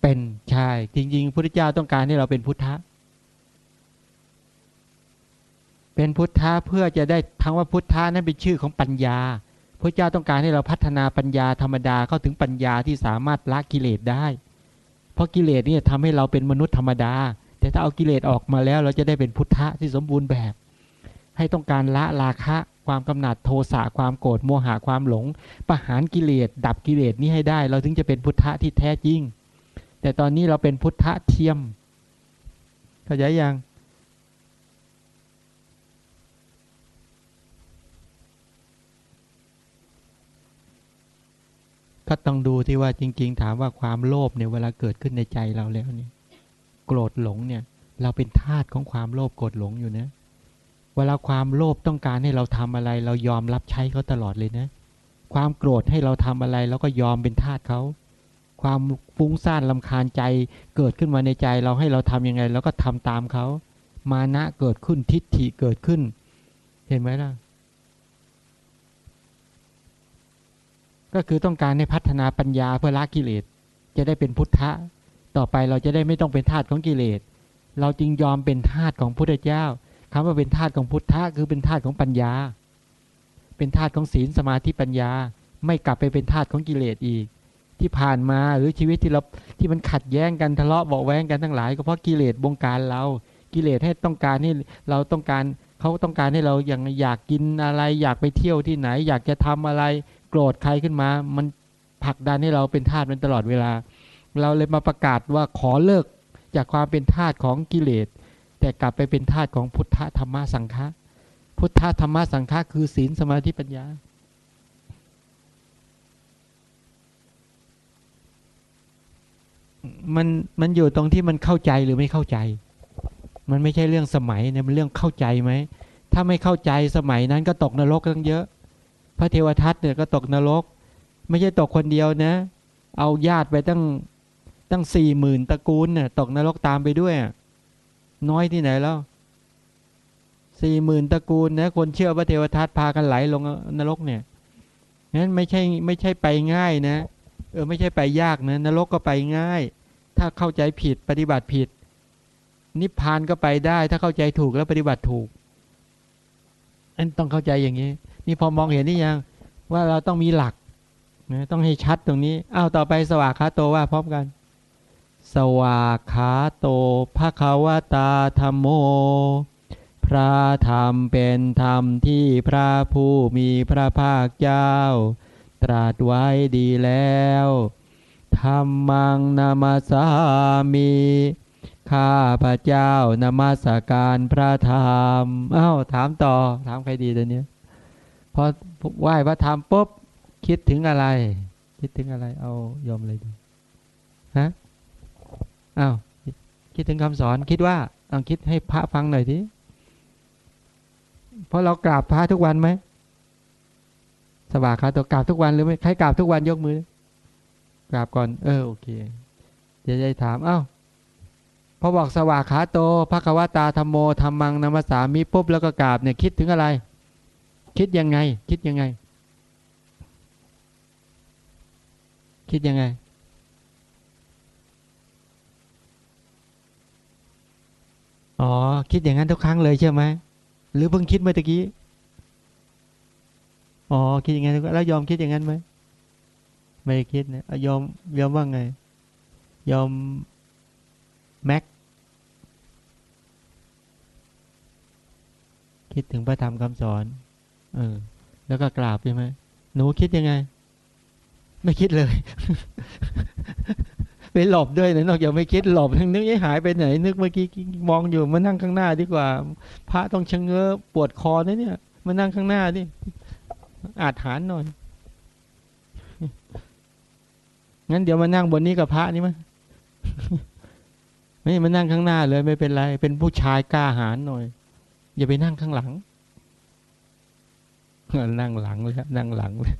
เป็นใช่จริงๆพระพุทธเจ้าต้องการให้เราเป็นพุทธะเป็นพุทธะเพื่อจะได้ทั้งว่าพุทธะนั้นเป็นชื่อของปัญญาพระเจ้าต้องการให้เราพัฒนาปัญญาธรรมดาเข้าถึงปัญญาที่สามารถละกิเลสได้ เพราะกิเลสนี่ทำให้เราเป็นมนุษย์ธรรมดา แต่ถ้าเอากิเลสออกมาแล้วเราจะได้เป็นพุทธะที่สมบูรณ์แบบ ให้ต้องการละราคะ ความกำหนัดโทสะความโกรธโมหะความหลง ประหารกิเลสดับกิเลสนี้ให้ได้ เราถึงจะเป็นพุทธะที่แท้จริง แต่ตอนนี้เราเป็นพุทธะเทียมเข้าใจยังก็ต้องดูที่ว่าจริง ๆ ถามว่าความโลภเนี่ยเวลาเกิดขึ้นในใจเราแล้วเนี่ย โกรธหลงเนี่ย เราเป็นทาสของความโลภโกรธหลงอยู่นะ เวลาความโลภต้องการให้เราทำอะไร เรายอมรับใช้เขาตลอดเลยนะ ความโกรธให้เราทำอะไรเราก็ยอมเป็นทาสเขา ความฟุ้งซ่านลำคาญใจเกิดขึ้นมาในใจเราให้เราทํำยังไงเราก็ทำตามเขา มานะเกิดขึ้นทิฏฐิเกิดขึ้น เห็นไหมล่ะ ก็คือต้องการให้พัฒนาปัญญาเพื่อละกิเลส จะได้เป็นพุทธะ ต่อไปเราจะได้ไม่ต้องเป็นทาสของกิเลส เราจึงยอมเป็นทาสของพุทธเจ้าคำว่าเป็นทาสของพุทธะคือเป็นทาสของปัญญา เป็นทาสของศีลสมาธิปัญญา ไม่กลับไปเป็นทาสของกิเลสอีก ที่ผ่านมาหรือชีวิตที่เราที่มันขัดแย้งกันทะเลาะเบาแวงกันทั้งหลาย ก็เพราะกิเลสบงการเรา กิเลสให้ต้องการให้เราต้องการเขาต้องการให้เราอย่างอยากกินอะไร อยากไปเที่ยวที่ไหน อยากจะทำอะไร โกรธใครขึ้นมา มันผลักดันให้เราเป็นทาสมันตลอดเวลา เราเลยมาประกาศว่าขอเลิกจากความเป็นทาสของกิเลส แต่กลับไปเป็นทาสของพุทธธรรมสังฆะพุทธธรรมสังฆะคือศีลสมาธิปัญญา มันมันอยู่ตรงที่มันเข้าใจหรือไม่เข้าใจ มันไม่ใช่เรื่องสมัยเนี่ยมันเรื่องเข้าใจไหมถ้าไม่เข้าใจสมัยนั้นก็ตกนรกตั้งเยอะ พระเทวทัตเนี่ยก็ตกนรก ไม่ใช่ตกคนเดียวนะ เอาญาติไปตั้งตั้งสี่หมื่นตระกูลเนี่ยตกนรกตามไปด้วย น้อยที่ไหนแล้วสี่หมื่นตระกูลนะคนเชื่อพระเทวทัตพากันไหลลงนรกเนี่ยนั้นไม่ใช่ไม่ใช่ไปง่ายนะ เออไม่ใช่ไปยากนะนรกก็ไปง่าย ถ้าเข้าใจผิดปฏิบัติผิด นิพพานก็ไปได้ ถ้าเข้าใจถูกแล้วปฏิบัติถูกอันต้องเข้าใจอย่างนี้ นี่พอมองเห็นนี่ยังว่าเราต้องมีหลักนะต้องให้ชัดตรงนี้อ้าวต่อไปสวากขาโตว่าพร้อมกัน สวากขาโตภะคะวตาธรรมโม พระธรรมเป็นธรรมที่พระผู้มีพระภาคเจ้า ตรัสไว้ดีแล้ว ธรรมังนามาสามีข้าพระเจ้านมัสการพระธรรมอ้าวถามต่อ ถามใครดีตัวนี้พอไหว้พระธรรมปุ๊บคิดถึงอะไร คิดถึงอะไร เอายอมเลยดีฮะอ้าวคิดถึงคำสอนคิดว่าต้องคิดให้พระฟังหน่อยทีเพราะเรากราบพระทุกวันไหมสบายครับตัวกราบทุกวันหรือไม่ใครกราบทุกวันยกมือ กราบก่อน เออโอเคจะได้ถามเอ้าพอบอกสวากขาโตภควตาธรรมโมธรรมังนามาสามีปุ๊บแล้วก็กราบเนี่ยคิดถึงอะไร คิดยังไง คิดยังไง คิดยังไง อ๋อ คิดอย่างนั้นทุกครั้งเลยใช่ไหมหรือเพิ่งคิดเมื่อกี้อ๋อคิดอย่างนั้นแล้วยอมคิดอย่างนั้นไหม ไม่คิดนะยอมยอมว่าไง ยอมแม็ก คิดถึงพระธรรมคำสอน เออ แล้วก็กราบใช่ไหมหนูคิดยังไง ไม่คิดเลย ไปหลบด้วยนะนอกจากไม่คิดหลบทั้งนึกยังหายไปไหน นึกเมื่อกี้มองอยู่มานั่งข้างหน้าดีกว่า พระต้องชะเง้อปวดคอนะเนี่ยมานั่งข้างหน้าดิอาจหารหน่อย งั้นเดี๋ยวมานั่งบนนี้กับพระนี่มั้ยไม่มานั่งข้างหน้าเลยไม่เป็นไร เป็นผู้ชายกล้าหาญหน่อย อย่าไปนั่งข้างหลังนั่งหลังเลยนั่งหลังเลย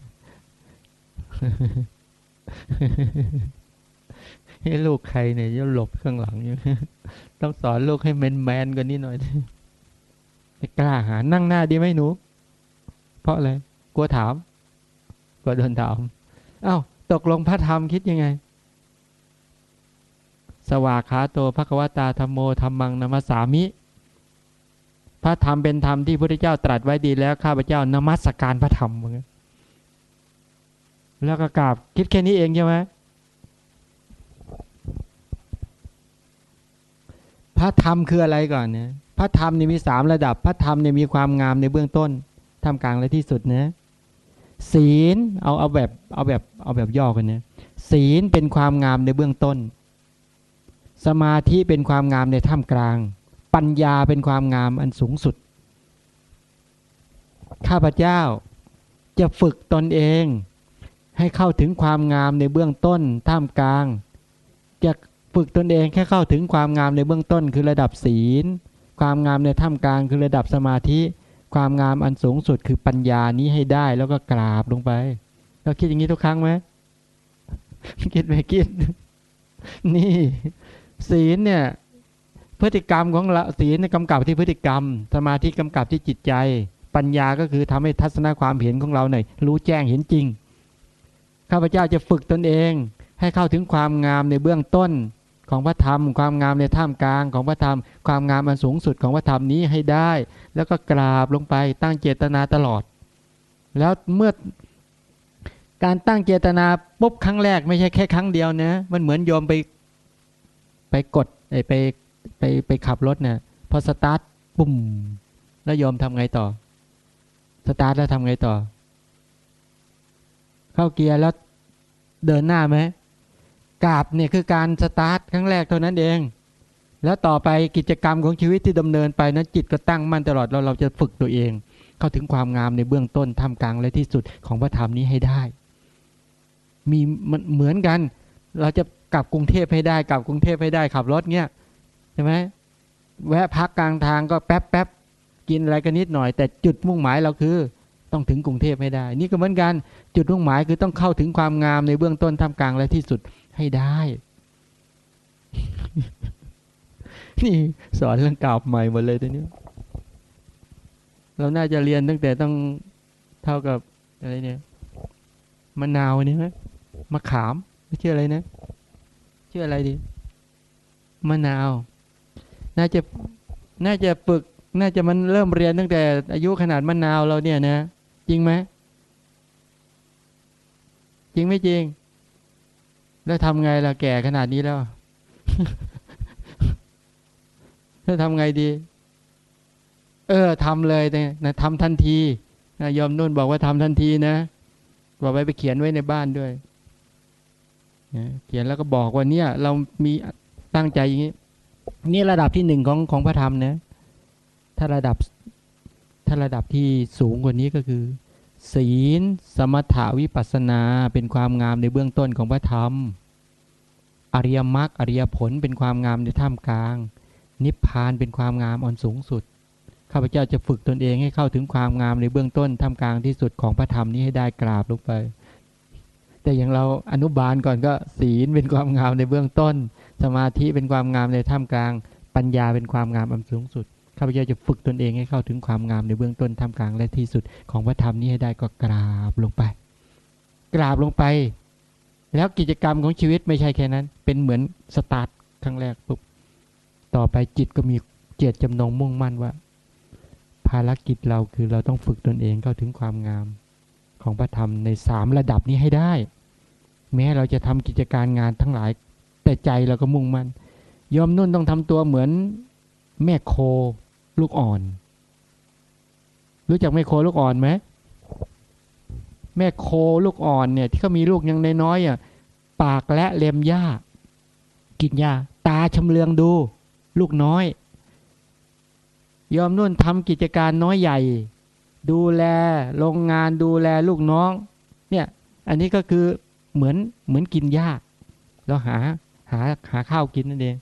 ให้ลูกใครเนี่ยจะหลบข้างหลังอยู่ต้องสอนลูกให้แมนแมนกว่านี้หน่อยไม่กล้าหา นั่งหน้าดีไหมหนู เพราะอะไรกลัวถามกลัวโดนถาม เอ้า ตกลงพระธรรมคิดยังไง สวากขาโตภควตาธรรมโมธรรมังนามาสามิ พระธรรมเป็นธรรมที่พระพุทธเจ้าตรัสไว้ดีแล้วข้าพเจ้านมัสการพระธรรมเหมือนแล้วก็กราบคิดแค่นี้เองใช่ไหมพระธรรมคืออะไรก่อนเนี่ยพระธรรมนี่มีสามระดับ พระธรรมเนี่ยมีความงามในเบื้องต้นทำกลางและที่สุดนะ ศีลเอาเอาแบบเอาแบบเอาแบบย่อกันเนี่ยศีลเป็นความงามในเบื้องต้น สมาธิเป็นความงามในท่ามกลาง ปัญญาเป็นความงามอันสูงสุด ข้าพเจ้าจะฝึกตนเอง ให้เข้าถึงความงามในเบื้องต้น ท่ามกลาง จะฝึกตนเองแค่เข้าถึงความงามในเบื้องต้น คือระดับศีล ความงามในท่ามกลางคือระดับสมาธิ ความงามอันสูงสุดคือปัญญานี้ให้ได้แล้วก็กราบลงไป เราคิดอย่างนี้ทุกครั้งไหมคิดไม่คิด นี่ ศีลเนี่ย พฤติกรรมของเราศีลกำกับที่พฤติกรรม สมาธิกำกับที่จิตใจ ปัญญาก็คือทำให้ทัศนความเห็นของเราหน่อยรู้แจ้งเห็นจริงข้าพเจ้าจะฝึกตนเอง ให้เข้าถึงความงามในเบื้องต้น ของพระธรรม ความงามในท่ามกลางของพระธรรม ความงามอันสูงสุดของพระธรรมนี้ให้ได้ แล้วก็กราบลงไปตั้งเจตนาตลอด แล้วเมื่อการตั้งเจตนาปุ๊บครั้งแรกไม่ใช่แค่ครั้งเดียวนะมันเหมือนโยมไปไปกดไปไปไปขับรถเนะ่ยพอสตาร์ทปุ่มแล้วโยมทำไงต่อ สตาร์ทแล้วทำไงต่อ เข้าเกียร์แล้วเดินหน้าไหม กราบเนี่ยคือการสตาร์ทครั้งแรกเท่านั้นเอง แล้วต่อไปกิจกรรมของชีวิตที่ดำเนินไปนั้นจิตก็ตั้งมั่นตลอดเราเราจะฝึกตัวเอง เข้าถึงความงามในเบื้องต้นท่ามกลางและที่สุดของพระธรรมนี้ให้ได้ มีมันเหมือนกัน เราจะกลับกรุงเทพให้ได้กลับกรุงเทพให้ได้ขับรถเนี้ยใช่ไหมแวะพักกลางทางก็แป๊บแป๊บกินอะไรกันนิดหน่อย แต่จุดมุ่งหมายเราคือต้องถึงกรุงเทพให้ได้ นี่ก็เหมือนกันจุดมุ่งหมายคือต้องเข้าถึงความงามในเบื้องต้นท่ามกลางและที่สุด ให้ได้ นี่สอนเรื่องกราบใหม่หมดเลยทีนี้เราน่าจะเรียนตั้งแต่ต้องเท่ากับอะไรเนี่ยมะนาวนี่ไหมมะขามไม่ชื่ออะไรนะชื่ออะไรดีมะนาว น่าจะน่าจะปึก น่าจะมันเริ่มเรียนตั้งแต่ อายุขนาดมะนาวเราเนี่ยนะ จริงไหมจริงไม่จริง แล้วทำไงล่ะแก่ขนาดนี้แล้วแล้วทำไงดี เออทำเลยนะทำทันทีนะยอมนุ่นบอกว่าทำทันทีนะบอกไว้ไปเขียนไว้ในบ้านด้วยเขียนแล้วก็บอกว่าเนี่ย เรามีตั้งใจอย่างนี้ นี่ระดับที่หนึ่งของของพระธรรมนะ ถ้าระดับ ถ้าระดับที่สูงกว่านี้ก็คือ ศีล สมถาวิปัสนาเป็นความงามในเบื้องต้นของพระธรรม อริยมรรคอริยผลเป็นความงามในท่ามกลาง นิพพานเป็นความงามอ่อนสูงสุดข้าพเจ้าจะฝึกตนเองให้เข้าถึงความงามในเบื้องต้นทำกลางที่สุดของพระธรรมนี้ให้ได้กราบลงไป แต่อย่างเราอนุบาลก่อนก็ศีลเป็นความงามในเบื้องต้น สมาธิเป็นความงามในท่ามกลาง ปัญญาเป็นความงามอันสูงสุด ข้าพเจ้าจะฝึกตนเองให้เข้าถึงความงามในเบื้องต้นท่ามกลางและที่สุดของพระธรรมนี้ให้ได้ก็กราบลงไป กราบลงไป แล้วกิจกรรมของชีวิตไม่ใช่แค่นั้น เป็นเหมือนสตาร์ทครั้งแรกปุ๊บต่อไปจิตก็มีเจตจำนงมุ่งมั่นว่า ภารกิจเราคือเราต้องฝึกตนเองเข้าถึงความงามของพระธรรมในสามระดับนี้ให้ได้ แม้เราจะทำกิจการงานทั้งหลาย แต่ใจเราก็มุ่งมัน่นยอมนุ่นต้องทำตัวเหมือนแม่โค ลูกอ่อน รู้จักแม่โคลูกอ่อนไหมแม่โคลูกอ่อนเนี่ย ที่เขามีลูกยังน้อยๆอะปากและเล็มหญ้า กินหญ้า ตาชำเลืองดู ลูกน้อย ยอมนุ่นทำกิจการน้อยใหญ่ ดูแลโรงงานดูแลลูกน้อง เนี่ย อันนี้ก็คือเหมือนเหมือนกินหญ้าเราหาหาหาข้าวกินนั่นเอง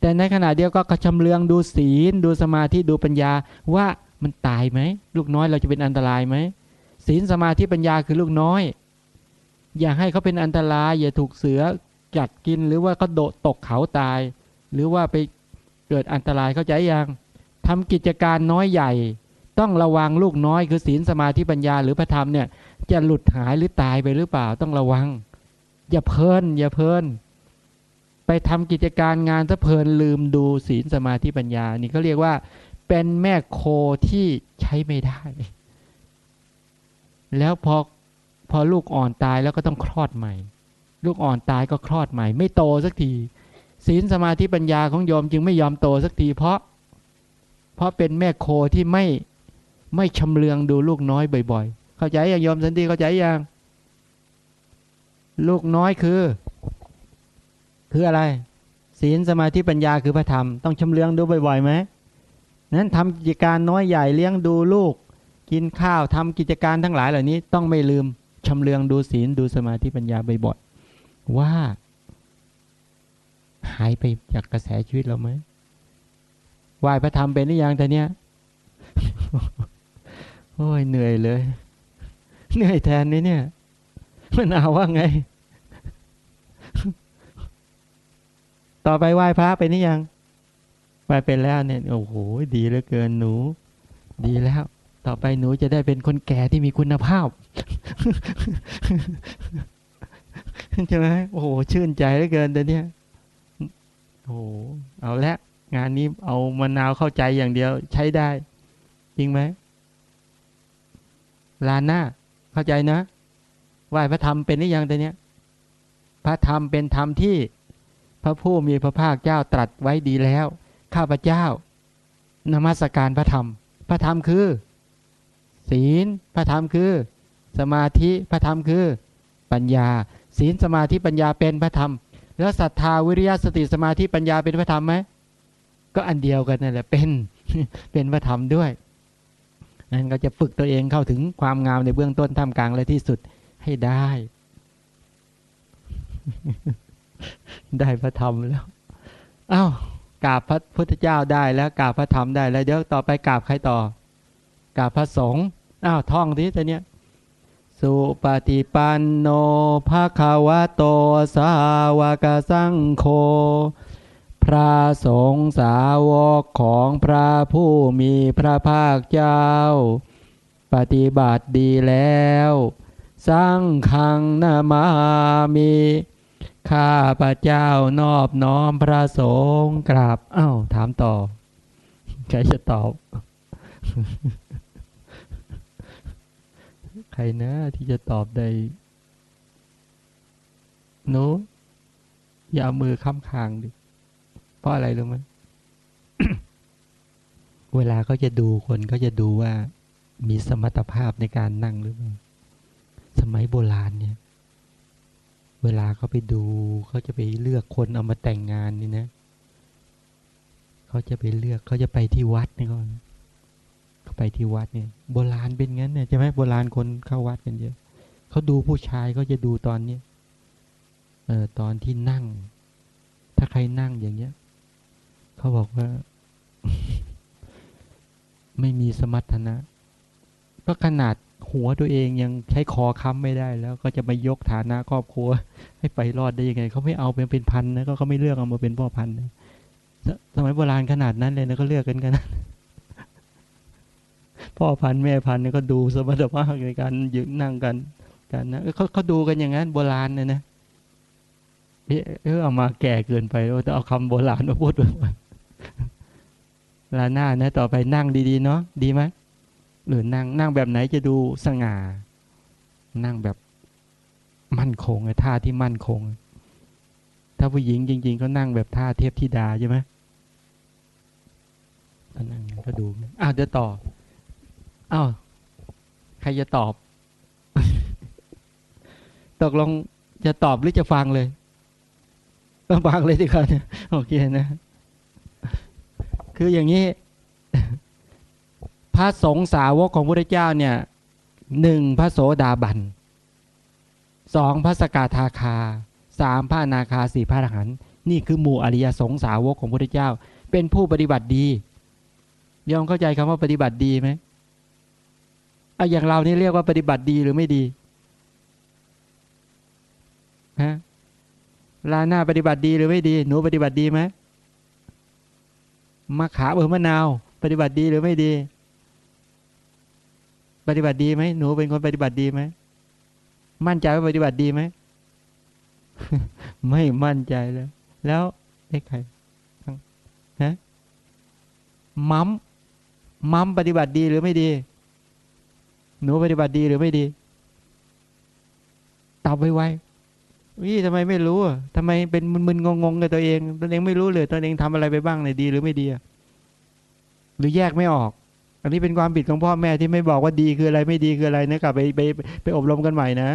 แต่ในขณะเดียวก็กระชำเลืองดูศีล ดูสมาธิดูปัญญาว่ามันตายไหมลูกน้อยเราจะเป็นอันตรายไหมศีลสมาธิปัญญาคือลูกน้อย อย่าให้เขาเป็นอันตราย อย่าถูกเสือจัดกินหรือว่าเขาโดดตกเขาตาย หรือว่าไปเกิดอันตรายเข้าใจยังทำกิจการน้อยใหญ่ ต้องระวังลูกน้อยคือศีลสมาธิปัญญาหรือพระธรรมเนี่ยจะหลุดหายหรือตายไปหรือเปล่าต้องระวัง อย่าเพลินอย่าเพลิน ไปทำกิจการงานถ้าเพลินลืมดูศีลสมาธิปัญญา นี่เขาเรียกว่า เป็นแม่โคที่ใช้ไม่ได้ แล้วพอพอลูกอ่อนตายแล้วก็ต้องคลอดใหม่ ลูกอ่อนตายก็คลอดใหม่ ไม่โตสักทีศีลสมาธิปัญญาของโยมจึงไม่ยอมโตสักทีเพราะ เพราะเป็นแม่โคที่ไม่ไม่ชำเลืองดูลูกน้อยบ่อย ๆ เข้าใจอย่างโยมสันติเข้าใจยังลูกน้อยคือ คืออะไร ศีลสมาธิปัญญาคือพระธรรมต้องชำเลืองดูบ่อยๆไหมนั้นทำกิจการน้อยใหญ่เลี้ยงดูลูก กินข้าวทำกิจการทั้งหลายเหล่านี้ ต้องไม่ลืมชำเลืองดูศีลดูสมาธิปัญญาบ่อยๆว่า หายไปจากกระแสชีวิตเราไหมไหวพระธรรมเป็นหรือยังแต่เนี้ยโอ้ยเหนื่อยเลย เหนื่อยแทนนี่เนี่ย มันเอาว่าไง ต่อไปไหว้พระไปนี่ยังไหว้เป็นแล้วเนี่ยโอ้โหดีเหลือเกินหนู ดีแล้ว ต่อไปหนูจะได้เป็นคนแก่ที่มีคุณภาพใช่ไหมโอ้โหชื่นใจเหลือเกินแต่เนี้ยโอ้โหเอาละงานนี้เอามะนาวเข้าใจอย่างเดียว ใช้ได้ จริงไหมลานหน้า เข้าใจนะไหว้พระธรรมเป็นหรือยังแต่เนี้ย พระธรรมเป็นธรรมที่ พระผู้มีพระภาคเจ้าตรัสไว้ดีแล้ว ข้าพเจ้านมัสการพระธรรม พระธรรมคือ ศีล พระธรรมคือ สมาธิพระธรรมคือ ปัญญา ศีลสมาธิปัญญาเป็นพระธรรม แล้วศรัทธาวิริยะสติสมาธิปัญญาเป็นพระธรรมไหมก็อันเดียวกันนั่นแหละเป็นเป็นพระธรรมด้วยนั่นก็จะฝึกตัวเองเข้าถึงความงามในเบื้องต้นท่ามกลางและที่สุดให้ได้ ได้พระธรรมแล้วอ้าวกราบพระพุทธเจ้าได้แล้วกราบพระธรรมได้แล้วเดี๋ยวต่อไปกราบใครต่อกราบพระสงฆ์อ้าวท่องทีแต่เนี้ยสุปฏิปันโนภาคาวะโตสาวกสังโฆพระสงฆ์สาวกของพระผู้มีพระภาคเจ้า ปฏิบัติดีแล้วสังขังนามามี ข้าพระเจ้านอบน้อมพระสงฆ์กราบอ้าวถามต่อใครจะตอบ ใครนะที่จะตอบได้หนูอย่าเอามือค้ำคางดิเพราะอะไรรู้ไหมเวลาเขาจะดูคนเขาจะดูว่า มีสมรรถภาพในการนั่งหรือเปล่าสมัยโบราณเนี่ย เวลาเขาไปดูเขาจะไปเลือกคนเอามาแต่งงานนี่นะเขาจะไปเลือกเขาจะไปที่วัดนี่ก่อนเขาไปที่วัดเนี่ย โบราณเป็นงั้นเนี่ยใช่ไหมโบราณคนเข้าวัดกันเยอะเขาดูผู้ชายเขาจะดูตอนเนี้ยเออตอนที่นั่ง ถ้าใครนั่งอย่างเงี้ยเขาบอกว่า ไม่มีสมรรถนะก็ขนาด หัวตัวเองยังใช้คอค้ำไม่ได้ แล้วก็จะมายกฐานะครอบครัว ให้ไปรอดได้ยังไงเขาไม่เอาเป็นเป็นพันนะก็เขาไม่เลือกเอามาเป็นพ่อพันนะสมัยโบราณขนาดนั้นเลยนะก็เลือกกันกันพ่อพันแม่พันเนี่ยก็ดูสมรรถภาพในการยืนนั่งกันกันนะเขาเขาดูกันอย่างนั้นโบราณเนี่ยนะเออเอามาแก่เกินไปแล้วจะเอาคำโบราณมาพูดด้วยลาหน้านะ ต่อไปนั่งดีๆเนาะดีไหม หรือนั่งนั่งแบบไหนจะดูสง่า นั่งแบบมั่นคงท่าที่มั่นคง ถ้าผู้หญิงจริง ๆ ก็นั่งแบบท่าเทพธิดาใช่ไหมก็นั่งก็ดูอ้าวจะตอบอ้าวใครจะตอบ ตกลงจะตอบหรือจะฟังเลยฟังเลยดีกว่าเนี่ยโอเคนะ คืออย่างนี้ พระสงฆ์สาวกของพระเจ้าเนี่ยหนึ่งพระโสดาบันสองพระสกาทาคาสามพระนาคาสี่พระอรหันต์นี่คือหมู่อริยสงสาวกของพระเจ้า เป็นผู้ปฏิบัติดียอมเข้าใจคำว่าปฏิบัติดีไหมเอาอย่างเรานี่เรียกว่าปฏิบัติดีหรือไม่ดีฮะลาหน้าปฏิบัติดีหรือไม่ดี หนูปฏิบัติดีไหมมะขามเออมะนาว ปฏิบัติดีหรือไม่ดี ปฏิบัติดีไหมหนูเป็นคนปฏิบัติดีไหมมั่นใจว่าปฏิบัติดีไหมไม่มั่นใจแล้ว แล้วไอ้ใครฮะมัมมัมปฏิบัติดีหรือไม่ดี หนูปฏิบัติดีหรือไม่ดีตอบไวๆวิทำไมไม่รู้อะทำไมเป็นมึนๆงงๆกับตัวเองตัวเองไม่รู้เลยตัวเองทำอะไรไปบ้างเนี่ยดีหรือไม่ดีหรือแยกไม่ออก อันนี้เป็นความผิดของพ่อแม่ที่ไม่บอกว่าดีคืออะไรไม่ดีคืออะไรนะกลับไปไปไปอบรมกันใหม่นะ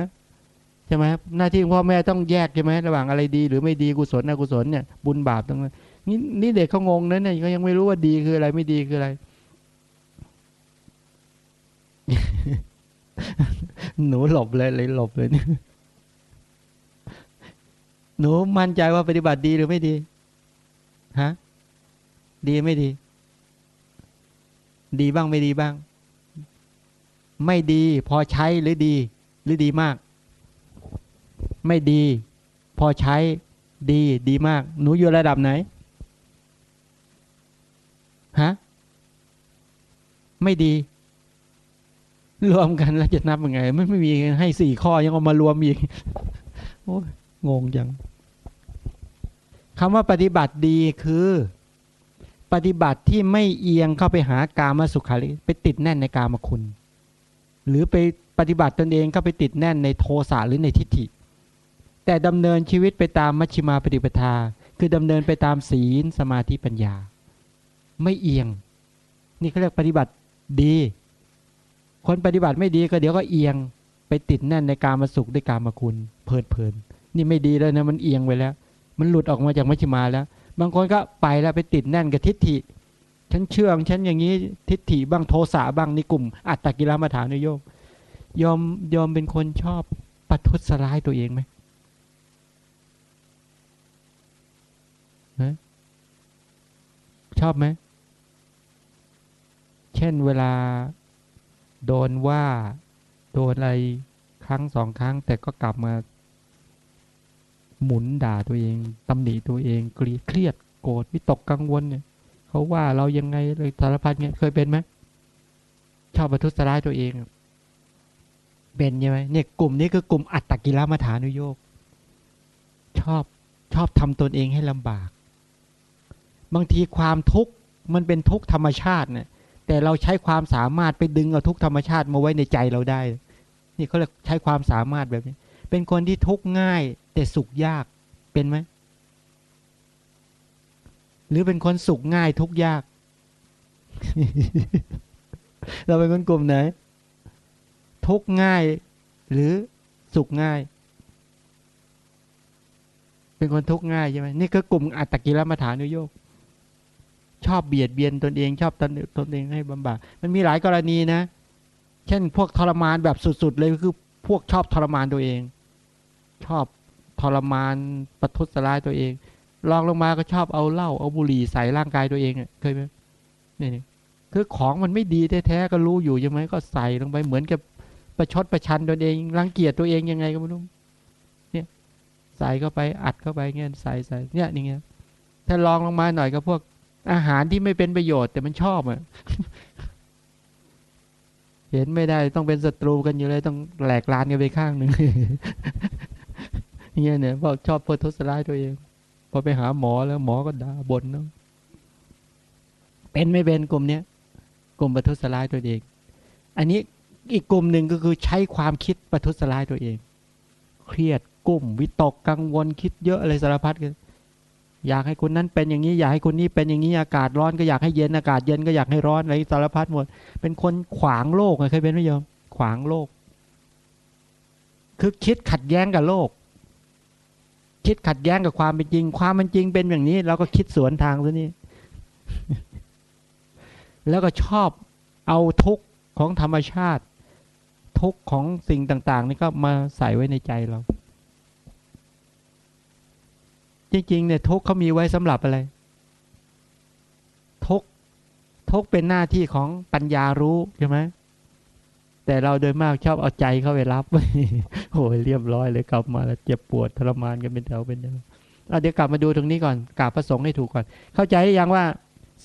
ใช่ไหมหน้าที่ของพ่อแม่ต้องแยกใช่ไหมระหว่างอะไรดี หรือไม่ดีกุศลอกุศลเนี่ยบุญบาปตรงนั้นนี่นี่เด็กเขางงนะเนี่ยเขายังไม่รู้ว่าดีคืออะไรไม่ดีคืออะไร หนูหลบเลยเลยหลบเลยเนี่ยหนูมั่นใจว่าปฏิบัติดีหรือไม่ดีฮะดีไม่ดี ดีบ้างไม่ดีบ้าง ไม่ดีพอใช้หรือดีหรือดีมาก ไม่ดี พอใช้ดีดีมาก หนูอยู่ระดับไหนฮะไม่ดี รวมกันแล้วจะนับยังไงไม่ไม่มีให้สี่ข้อยังเอามารวมอีกโอ้ยงงจังคำว่าปฏิบัติดีคือ ปฏิบัติที่ไม่เอียงเข้าไปหากามสุขาริไปติดแน่นในกามคุณ หรือไปปฏิบัติตนเองก็ไปติดแน่นในโทสะหรือในทิฏฐิ แต่ดำเนินชีวิตไปตามมัชฌิมาปฏิปทา คือดำเนินไปตามศีลสมาธิปัญญา ไม่เอียง นี่เขาเรียกปฏิบัติดี คนปฏิบัติไม่ดีก็เดี๋ยวก็เอียงไปติดแน่นในการมาสุขด้วยการมาคุณเพลิดเพลินนี่ไม่ดีแล้วนะมันเอียงไปแล้ว มันหลุดออกมาจากมัชฌิมาแล้ว บางคนก็ไปแล้วไปติดแน่นกับทิฏฐิ ฉันเชื่องฉันอย่างนี้ทิฏฐิบ้างโทสะบ้างในกลุ่ม อัตตกิลมัฐานโยกยอมยอมเป็นคนชอบปัทุษร้ายตัวเองไหมชอบไหม เช่นเวลาโดนว่า โดนอะไรครั้งสองครั้ง แต่ก็กลับมา หมุนด่าตัวเองตำหนิตัวเองกลียดเครียดโกรธวิตกกังวลเนี่ยเขาว่าเรายังไงเลยสารพัดเนี่ยเคยเป็นไหมชอบประทุษร้ายตัวเองเป็นใช่ไหมเนี่ยกลุ่มนี้คือกลุ่มอัตตกิลมัฐานุโยกชอบชอบทำตนเองให้ลำบาก บางทีความทุกข์มันเป็นทุกข์ธรรมชาติเนี่ยแต่เราใช้ความสามารถไปดึงเอาทุกธรรมชาติมาไว้ในใจเราได้ นี่เขาเรียกใช้ความสามารถแบบนี้ เป็นคนที่ทุกข์ง่าย แต่สุขยากเป็นไหมหรือเป็นคนสุขง่ายทุกข์ยาก เราเป็นคนกลุ่มไหน ทุกง่าย หรือสุขง่าย เป็นคนทุกง่ายใช่ไหมนี่คือกลุ่มอัตตกิลมัฐานุโยกชอบเบียดเบียนตนเอง ชอบตนตนเองให้บำบัดมันมีหลายกรณีนะ เช่นพวกทรมานแบบสุด ๆ เลยคือพวกชอบทรมานตัวเอง ชอบทรมานประทุษร้ายตัวเองลองลงมาก็ชอบเอาเหล้าเอาบุหรี่ใส่ร่างกายตัวเองอะเคยไหมนี่คือของมันไม่ดีแท้ๆก็รู้อยู่ใช่ไหมก็ใส่ลงไปเหมือนกับประชดประชันตัวเองรังเกียจตัวเองยังไงก็ไม่รู้เนี่ยใส่เข้าไปอัดเข้าไปเงี้ยใส่ใส่เนี่ยอย่างเงี้ยถ้าลองลงมาหน่อยก็พวกอาหารที่ไม่เป็นประโยชน์แต่มันชอบอะเห็นไม่ได้ต้องเป็นศัตรูกันอยู่เลยต้องแหลกลานกันไปข้างหนึ่ง เงี้ยเนี่ยบอกชอบเพื่อทศร้ายตัวเอง พอไปหาหมอแล้วหมอก็ด่าบ่นเนาะเป็นไม่เป็นกลุ่มเนี้ยกลุ่มประทุษร้ายตัวเอง อันนี้อีกกลุ่มหนึ่งก็คือใช้ความคิดประทุษร้ายตัวเอง เครียดกุ้มวิตกกังวลคิดเยอะอะไรสารพัดกันอยากให้คนนั้นเป็นอย่างนี้อยากให้คนนี้เป็นอย่างนี้อากาศร้อนก็อยากให้เย็นอากาศเย็นก็อยากให้ร้อนอะไรสารพัดหมด เป็นคนขวางโลกเคยเป็นไหมโยมขวางโลก คือคิดขัดแย้งกับโลก คิดขัดแย้งกับความเป็นจริง ความเป็นจริงเป็นอย่างนี้ เราก็คิดสวนทางซะนี่แล้วก็ชอบเอาทุกข์ของธรรมชาติ ทุกข์ของสิ่งต่าง ๆ นี่ก็มาใส่ไว้ในใจเรา จริงๆเนี่ยทุกเขามีไว้สำหรับอะไร ทุกทุกเป็นหน้าที่ของปัญญารู้ใช่ไหม แต่เราโดยมากชอบเอาใจเข้าไปรับโอ้ยเรียบร้อยเลยกลับมาแล้วเจ็บปวดทรมานกันเป็นแถวเป็นแถวเดี๋ยวกลับมาดูตรงนี้ก่อนกราบประสงค์ให้ถูกก่อน เข้าใจหรือยังว่า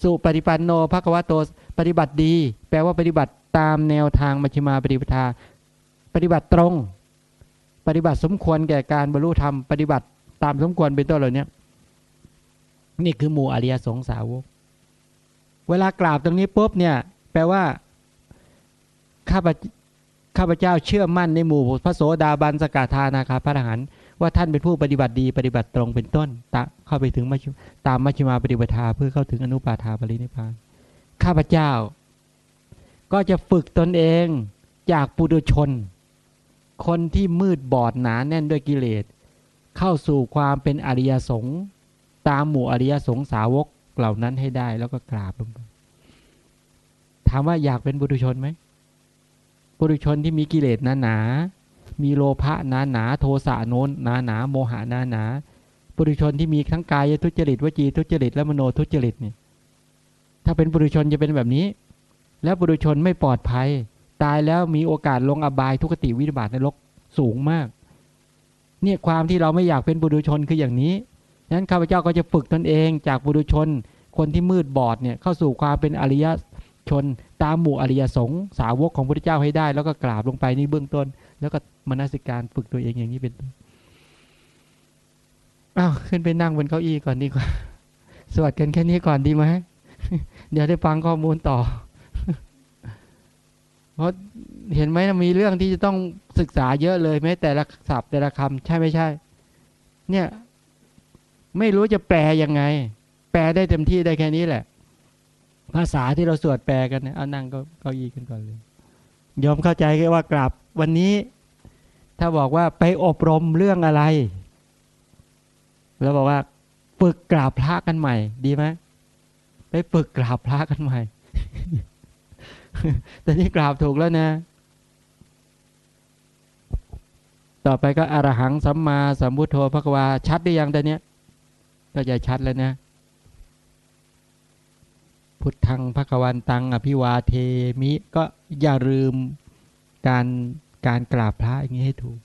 สุปฏิปันโนภควะโตปฏิบัติดี แปลว่าปฏิบัติตามแนวทางมัชฌิมาปฏิปทา ปฏิบัติตรง ปฏิบัติสมควรแก่การบรรลุธรรมปฏิบัติตามสมควรเป็นต้นเหล่านี้นี่คือหมู่อริยสงสาวก เวลากราบตรงนี้ปุ๊บเนี่ย แปลว่า ข้าพเจข้าพเจ้าเชื่อมั่นในหมู่พระโสดาบันสกทานาคาพระอรหันต์ว่าท่านเป็นผู้ปฏิบัติดีปฏิบัติตรงเป็นต้นตะเข้าไปถึงมัชฌิตามมัชฌิมาปฏิปทาเพื่อเข้าถึงอนุปาทาปรินิพพานข้าพเจ้า ก็จะฝึกตนเองจากปุถุชน คนที่มืดบอดหนาแน่นด้วยกิเลส เข้าสู่ความเป็นอริยสงฆ์ตามหมู่อริยสงฆ์สาวกเหล่านั้นให้ได้แล้วก็กราบลงไปถามว่าอยากเป็นบุตุชนไหม บุตุชนที่มีกิเลสหนาหนามีโลภะหนาหนาโทสะโน้นหนาหนาโมหะหนาหนาๆบุตุชนที่มีทั้งกายทุจริตวจีทุจริตและมโนทุจริตเนี่ยถ้าเป็นบุตุชนจะเป็นแบบนี้ แล้วบุตุชนไม่ปลอดภัย ตายแล้วมีโอกาสลงอบายทุกติวิบัติในรกสูงมาก เนี่ยความที่เราไม่อยากเป็นบุตุชนคืออย่างนี้ฉะนั้นข้าพเจ้าก็จะฝึกตนเองจากบุตุชนคนที่มืดบอดเนี่ยเข้าสู่ความเป็นอริย ชน ตามหมู่อริยสงฆ์สาวกของพระพุทธเจ้าให้ได้ แล้วก็กราบลงไปนี่เบื้องต้น แล้วก็มนสิการฝึกตัวเองอย่างนี้เป็นต้นอ้าวขึ้นไปนั่งบนเก้าอี้ก่อนดีกว่า สวัสดีกันแค่นี้ก่อนดีไหมเดี๋ยวได้ฟังข้อมูลต่อ เพราะเห็นไหมมีเรื่องที่จะต้องศึกษาเยอะเลยแม้แต่ละศัพท์แต่ละคำใช่ไม่ใช่ เนี่ย ไม่รู้จะแปลยังไง แปลได้เต็มที่ได้แค่นี้แหละ ภาษาที่เราสวดแปลกันเนี่ยเอานั่งก็เก้าอี้กันก่อนเลยยอมเข้าใจแค่ว่ากลับ วันนี้ถ้าบอกว่าไปอบรมเรื่องอะไร แล้วบอกว่าฝึกกราบพระกันใหม่ ดีไหมไปฝึกกราบพระกันใหม่ แต่นี่กราบถูกแล้วนะ ต่อไปก็อรหังสัมมาสัมพุทโธพระกวาชัดได้ยังแต่เนี้ยก็จะชัดแล้วนะ พุทธังพระกวันตังอภิวาเทมิ ก็อย่าลืมการการกราบพระอย่างนี้ให้ถูก